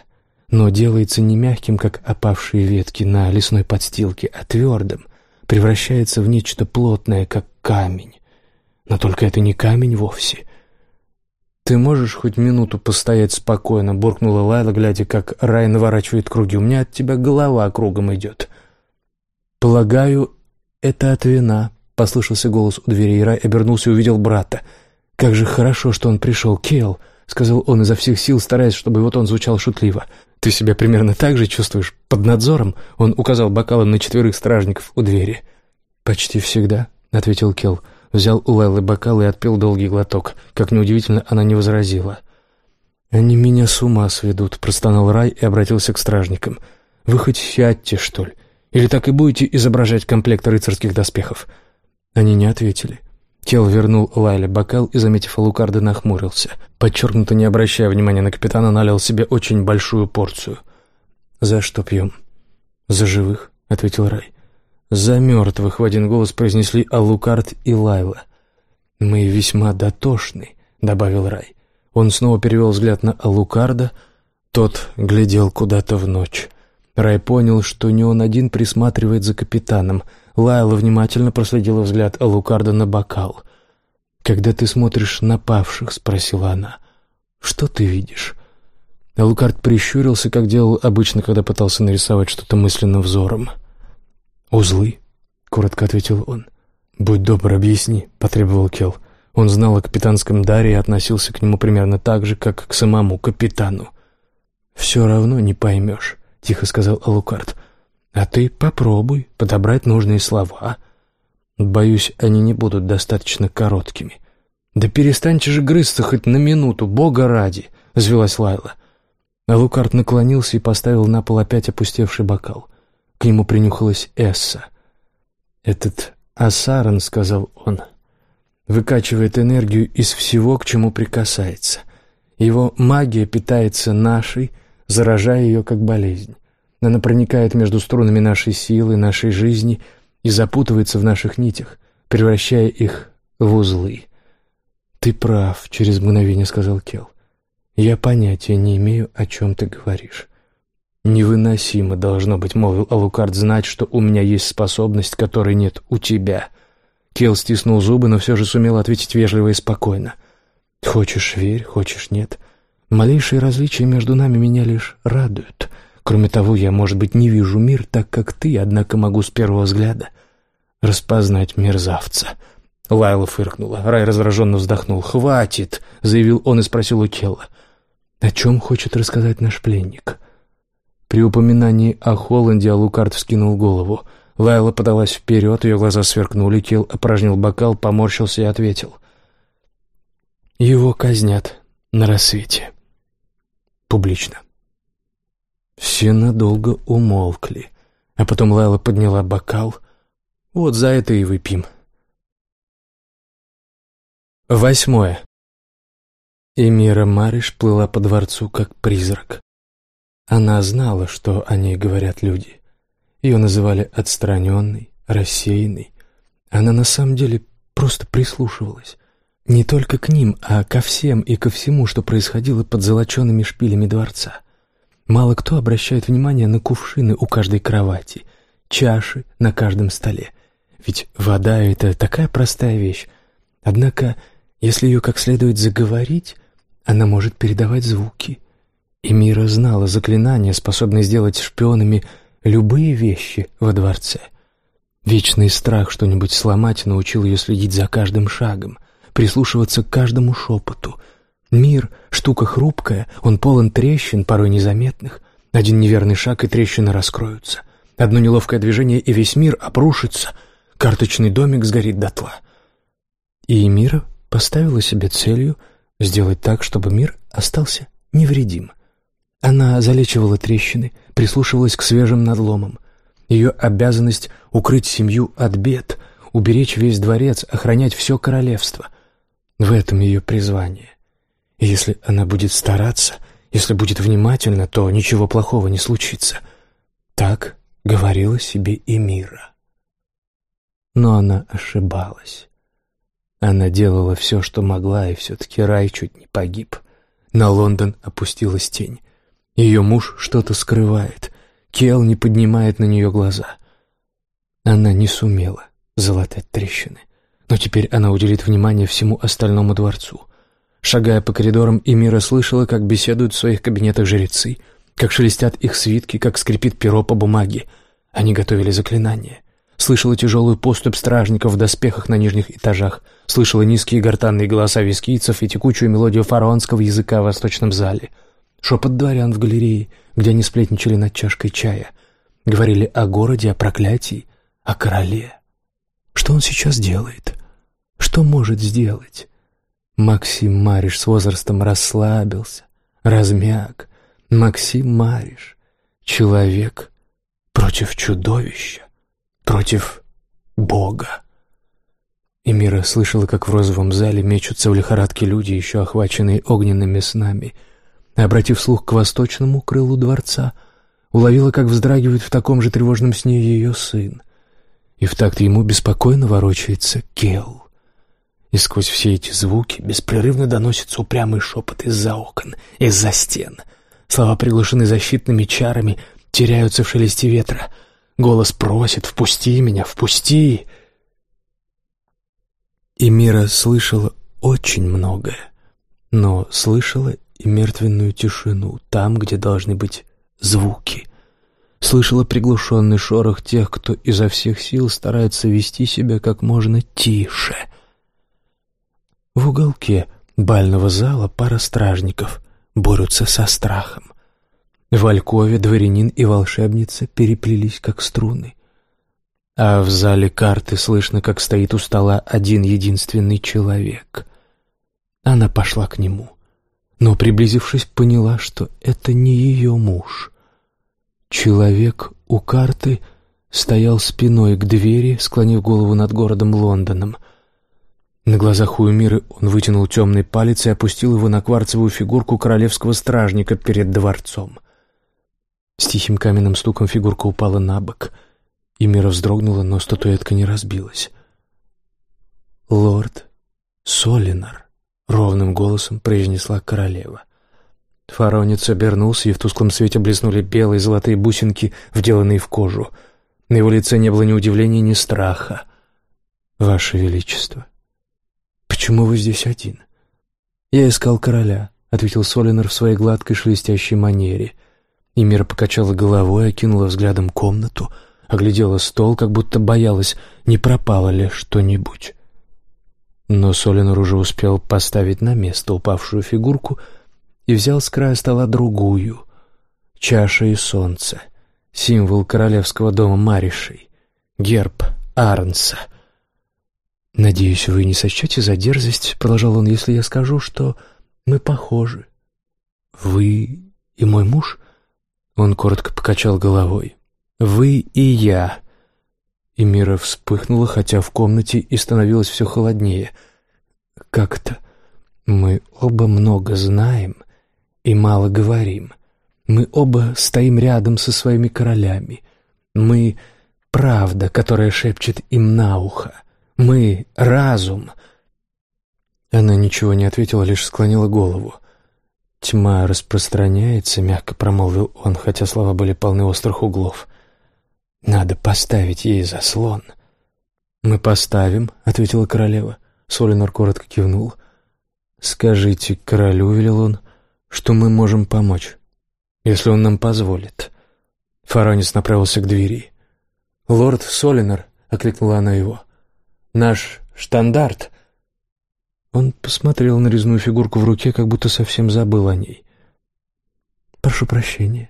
но делается не мягким, как опавшие ветки на лесной подстилке, а твердым, превращается в нечто плотное, как камень. Но только это не камень вовсе. «Ты можешь хоть минуту постоять спокойно?» — буркнула Лайла, глядя, как Рай наворачивает круги. «У меня от тебя голова кругом идет». «Полагаю, это от вина», — послышался голос у двери, и Рай обернулся и увидел брата. «Как же хорошо, что он пришел, Кейл!» — сказал он изо всех сил, стараясь, чтобы его тон звучал шутливо. «Ты себя примерно так же чувствуешь? Под надзором?» Он указал бокалом на четверых стражников у двери. «Почти всегда», — ответил Келл. Взял у Лайлы бокал и отпил долгий глоток. Как неудивительно, она не возразила. «Они меня с ума сведут», — простонал Рай и обратился к стражникам. «Вы хоть сядьте, что ли? Или так и будете изображать комплект рыцарских доспехов?» Они не ответили. Кел вернул Лайле бокал и, заметив Алукарда, нахмурился. Подчеркнуто не обращая внимания на капитана, налил себе очень большую порцию. «За что пьем?» «За живых», — ответил Рай. «За мертвых», — в один голос произнесли Алукард и Лайла. «Мы весьма дотошны», — добавил Рай. Он снова перевел взгляд на Алукарда. Тот глядел куда-то в ночь. Рай понял, что не он один присматривает за капитаном — Лайла внимательно проследила взгляд Алукарда на бокал. «Когда ты смотришь на павших?» — спросила она. «Что ты видишь?» Алукард прищурился, как делал обычно, когда пытался нарисовать что-то мысленным взором. «Узлы», — коротко ответил он. «Будь добр, объясни», — потребовал Келл. Он знал о капитанском даре и относился к нему примерно так же, как к самому капитану. «Все равно не поймешь», — тихо сказал Алукард. «А ты попробуй подобрать нужные слова. Боюсь, они не будут достаточно короткими». «Да перестаньте же грызться хоть на минуту, бога ради!» — взвелась Лайла. Алукард наклонился и поставил на пол опять опустевший бокал. К нему принюхалась Эсса. «Этот Асаран», — сказал он, — «выкачивает энергию из всего, к чему прикасается. Его магия питается нашей, заражая ее как болезнь. Она проникает между струнами нашей силы, нашей жизни и запутывается в наших нитях, превращая их в узлы». «Ты прав», — через мгновение сказал Кел. «Я понятия не имею, о чем ты говоришь». «Невыносимо, должно быть, — молвил Алукард, — знать, что у меня есть способность, которой нет у тебя». Кел стиснул зубы, но все же сумел ответить вежливо и спокойно. «Хочешь — верь, хочешь — нет. Малейшие различия между нами меня лишь радуют. Кроме того, я, может быть, не вижу мир так, как ты, однако могу с первого взгляда распознать мерзавца». Лайла фыркнула. Рай раздраженно вздохнул. «Хватит!» — заявил он и спросил у Келла. «О чем хочет рассказать наш пленник?» При упоминании о Холланде Алукард вскинул голову. Лайла подалась вперед, ее глаза сверкнули, Килл опорожнил бокал, поморщился и ответил. «Его казнят на рассвете. Публично». Все надолго умолкли, а потом Лайла подняла бокал. «Вот за это и выпьем». Восьмое. Эмира Мариш плыла по дворцу, как призрак. Она знала, что о ней говорят люди. Ее называли отстраненной, рассеянной. Она на самом деле просто прислушивалась. Не только к ним, а ко всем и ко всему, что происходило под золочеными шпилями дворца. Мало кто обращает внимание на кувшины у каждой кровати, чаши на каждом столе. Ведь вода — это такая простая вещь. Однако, если ее как следует заговорить, она может передавать звуки — и Мира знала заклинания, способные сделать шпионами любые вещи во дворце. Вечный страх что-нибудь сломать научил ее следить за каждым шагом, прислушиваться к каждому шепоту. Мир — штука хрупкая, он полон трещин, порой незаметных. Один неверный шаг, и трещины раскроются. Одно неловкое движение, и весь мир обрушится. Карточный домик сгорит дотла. И Мира поставила себе целью сделать так, чтобы мир остался невредим. Она залечивала трещины, прислушивалась к свежим надломам. Ее обязанность — укрыть семью от бед, уберечь весь дворец, охранять все королевство. В этом ее призвание. Если она будет стараться, если будет внимательна, то ничего плохого не случится. Так говорила себе и Мира. Но она ошибалась. Она делала все, что могла, и все-таки рай чуть не погиб. На Лондон опустилась тень. Ее муж что-то скрывает. Кел не поднимает на нее глаза. Она не сумела залатать трещины. Но теперь она уделит внимание всему остальному дворцу. Шагая по коридорам, Эмира слышала, как беседуют в своих кабинетах жрецы, как шелестят их свитки, как скрипит перо по бумаге. Они готовили заклинания. Слышала тяжелую поступь стражников в доспехах на нижних этажах, слышала низкие гортанные голоса вискийцев и текучую мелодию фараонского языка в восточном зале — шепот дворян в галерее, где они сплетничали над чашкой чая. Говорили о городе, о проклятии, о короле. Что он сейчас делает? Что может сделать? Максим Мариш с возрастом расслабился, размяк. Максим Мариш — человек против чудовища, против Бога. И Мира слышала, как в розовом зале мечутся в лихорадке люди, еще охваченные огненными снами — обратив слух к восточному крылу дворца, уловила, как вздрагивает в таком же тревожном сне ее сын. И в такт ему беспокойно ворочается Кел. И сквозь все эти звуки беспрерывно доносится упрямый шепот из-за окон, из-за стен. Слова приглушены защитными чарами, теряются в шелесте ветра. Голос просит «Впусти меня, впусти!» И Мира слышала очень многое, но слышала и мертвенную тишину там, где должны быть звуки. слышала приглушенный шорох тех, кто изо всех сил старается вести себя как можно тише. В уголке бального зала пара стражников борются со страхом. В Алькове дворянин и волшебница переплелись, как струны. А в зале карты слышно, как стоит у стола один единственный человек. Она пошла к нему, но, приблизившись, поняла, что это не ее муж. Человек у карты стоял спиной к двери, склонив голову над городом Лондоном. На глазах у Эмиры он вытянул темный палец и опустил его на кварцевую фигурку королевского стражника перед дворцом. С тихим каменным стуком фигурка упала на бок. Эмира вздрогнула, но статуэтка не разбилась. «Лорд Солинар», — ровным голосом произнесла королева — Фаронец обернулся, и в тусклом свете блеснули белые золотые бусинки, вделанные в кожу. На его лице не было ни удивления, ни страха. «Ваше Величество, почему вы здесь один?» «Я искал короля», — ответил Солинер в своей гладкой шелестящей манере. И Мира покачала головой, окинула взглядом комнату, оглядела стол, как будто боялась, не пропало ли что-нибудь. Но Солинер уже успел поставить на место упавшую фигурку — и взял с края стола другую — чаша и солнце, символ королевского дома Маришей, герб Арнса. «Надеюсь, вы не сочтете за дерзость», — продолжал он, — «если я скажу, что мы похожи. Вы и мой муж?» Он коротко покачал головой. «Вы и я». И Мира вспыхнула, хотя в комнате и становилось все холоднее. «Как это? Мы оба много знаем и мало говорим. Мы оба стоим рядом со своими королями. Мы — правда, которая шепчет им на ухо. Мы — разум. Она ничего не ответила, лишь склонила голову. «Тьма распространяется», — мягко промолвил он, хотя слова были полны острых углов. «Надо поставить ей заслон». «Мы поставим», — ответила королева. Солинор коротко кивнул. «Скажите королю», — велел он, что мы можем помочь, если он нам позволит. Фаранец направился к двери. «Лорд Солинер», — окликнула она его, — «наш штандарт». Он посмотрел на резную фигурку в руке, как будто совсем забыл о ней. «Прошу прощения»,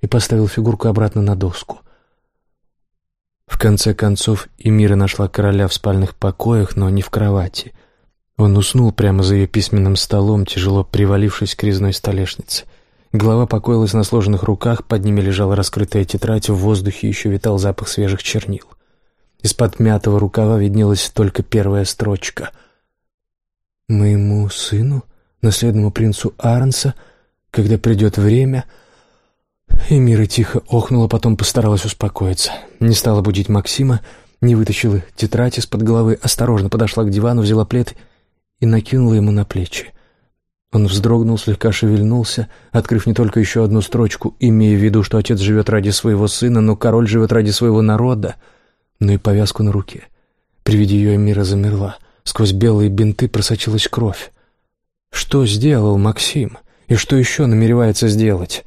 и поставил фигурку обратно на доску. В конце концов, Эмира нашла короля в спальных покоях, но не в кровати — он уснул прямо за ее письменным столом, тяжело привалившись к резной столешнице. Голова покоилась на сложенных руках, под ними лежала раскрытая тетрадь, в воздухе еще витал запах свежих чернил. Из-под мятого рукава виднелась только первая строчка. «Моему сыну, наследному принцу Арнса, когда придет время...» И Мира тихо охнула, потом постаралась успокоиться. Не стала будить Максима, не вытащила тетрадь из-под головы, осторожно подошла к дивану, взяла плед и накинула ему на плечи. Он вздрогнул, слегка шевельнулся, открыв не только еще одну строчку, имея в виду, что отец живет ради своего сына, но король живет ради своего народа, но и повязку на руке. При виде ее мира замерла. Сквозь белые бинты просочилась кровь. Что сделал Максим? И что еще намеревается сделать?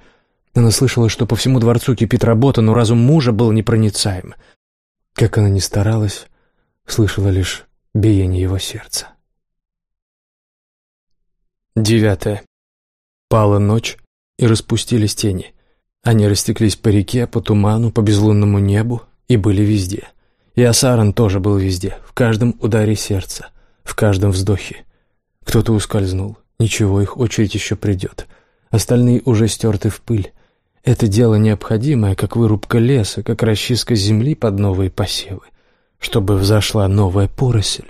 Она слышала, что по всему дворцу кипит работа, но разум мужа был непроницаем. Как она ни старалась, слышала лишь биение его сердца. Девятое. Пала ночь, и распустились тени. Они растеклись по реке, по туману, по безлунному небу и были везде. И Асаран тоже был везде, в каждом ударе сердца, в каждом вздохе. Кто-то ускользнул, ничего, их очередь еще придет. Остальные уже стерты в пыль. Это дело необходимое, как вырубка леса, как расчистка земли под новые посевы, чтобы взошла новая поросль,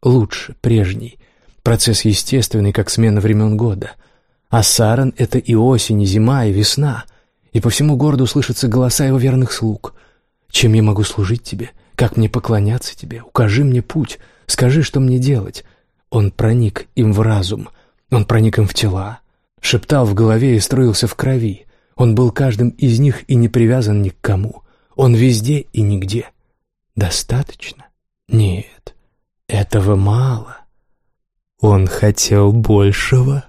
лучше прежней, Процесс естественный, как смена времен года. А Саран — это и осень, и зима, и весна. И по всему городу слышатся голоса его верных слуг. Чем я могу служить тебе? Как мне поклоняться тебе? Укажи мне путь. Скажи, что мне делать. Он проник им в разум. Он проник им в тела. Шептал в голове и строился в крови. Он был каждым из них и не привязан ни к кому. Он везде и нигде. Достаточно? Нет, этого мало. Он хотел большего.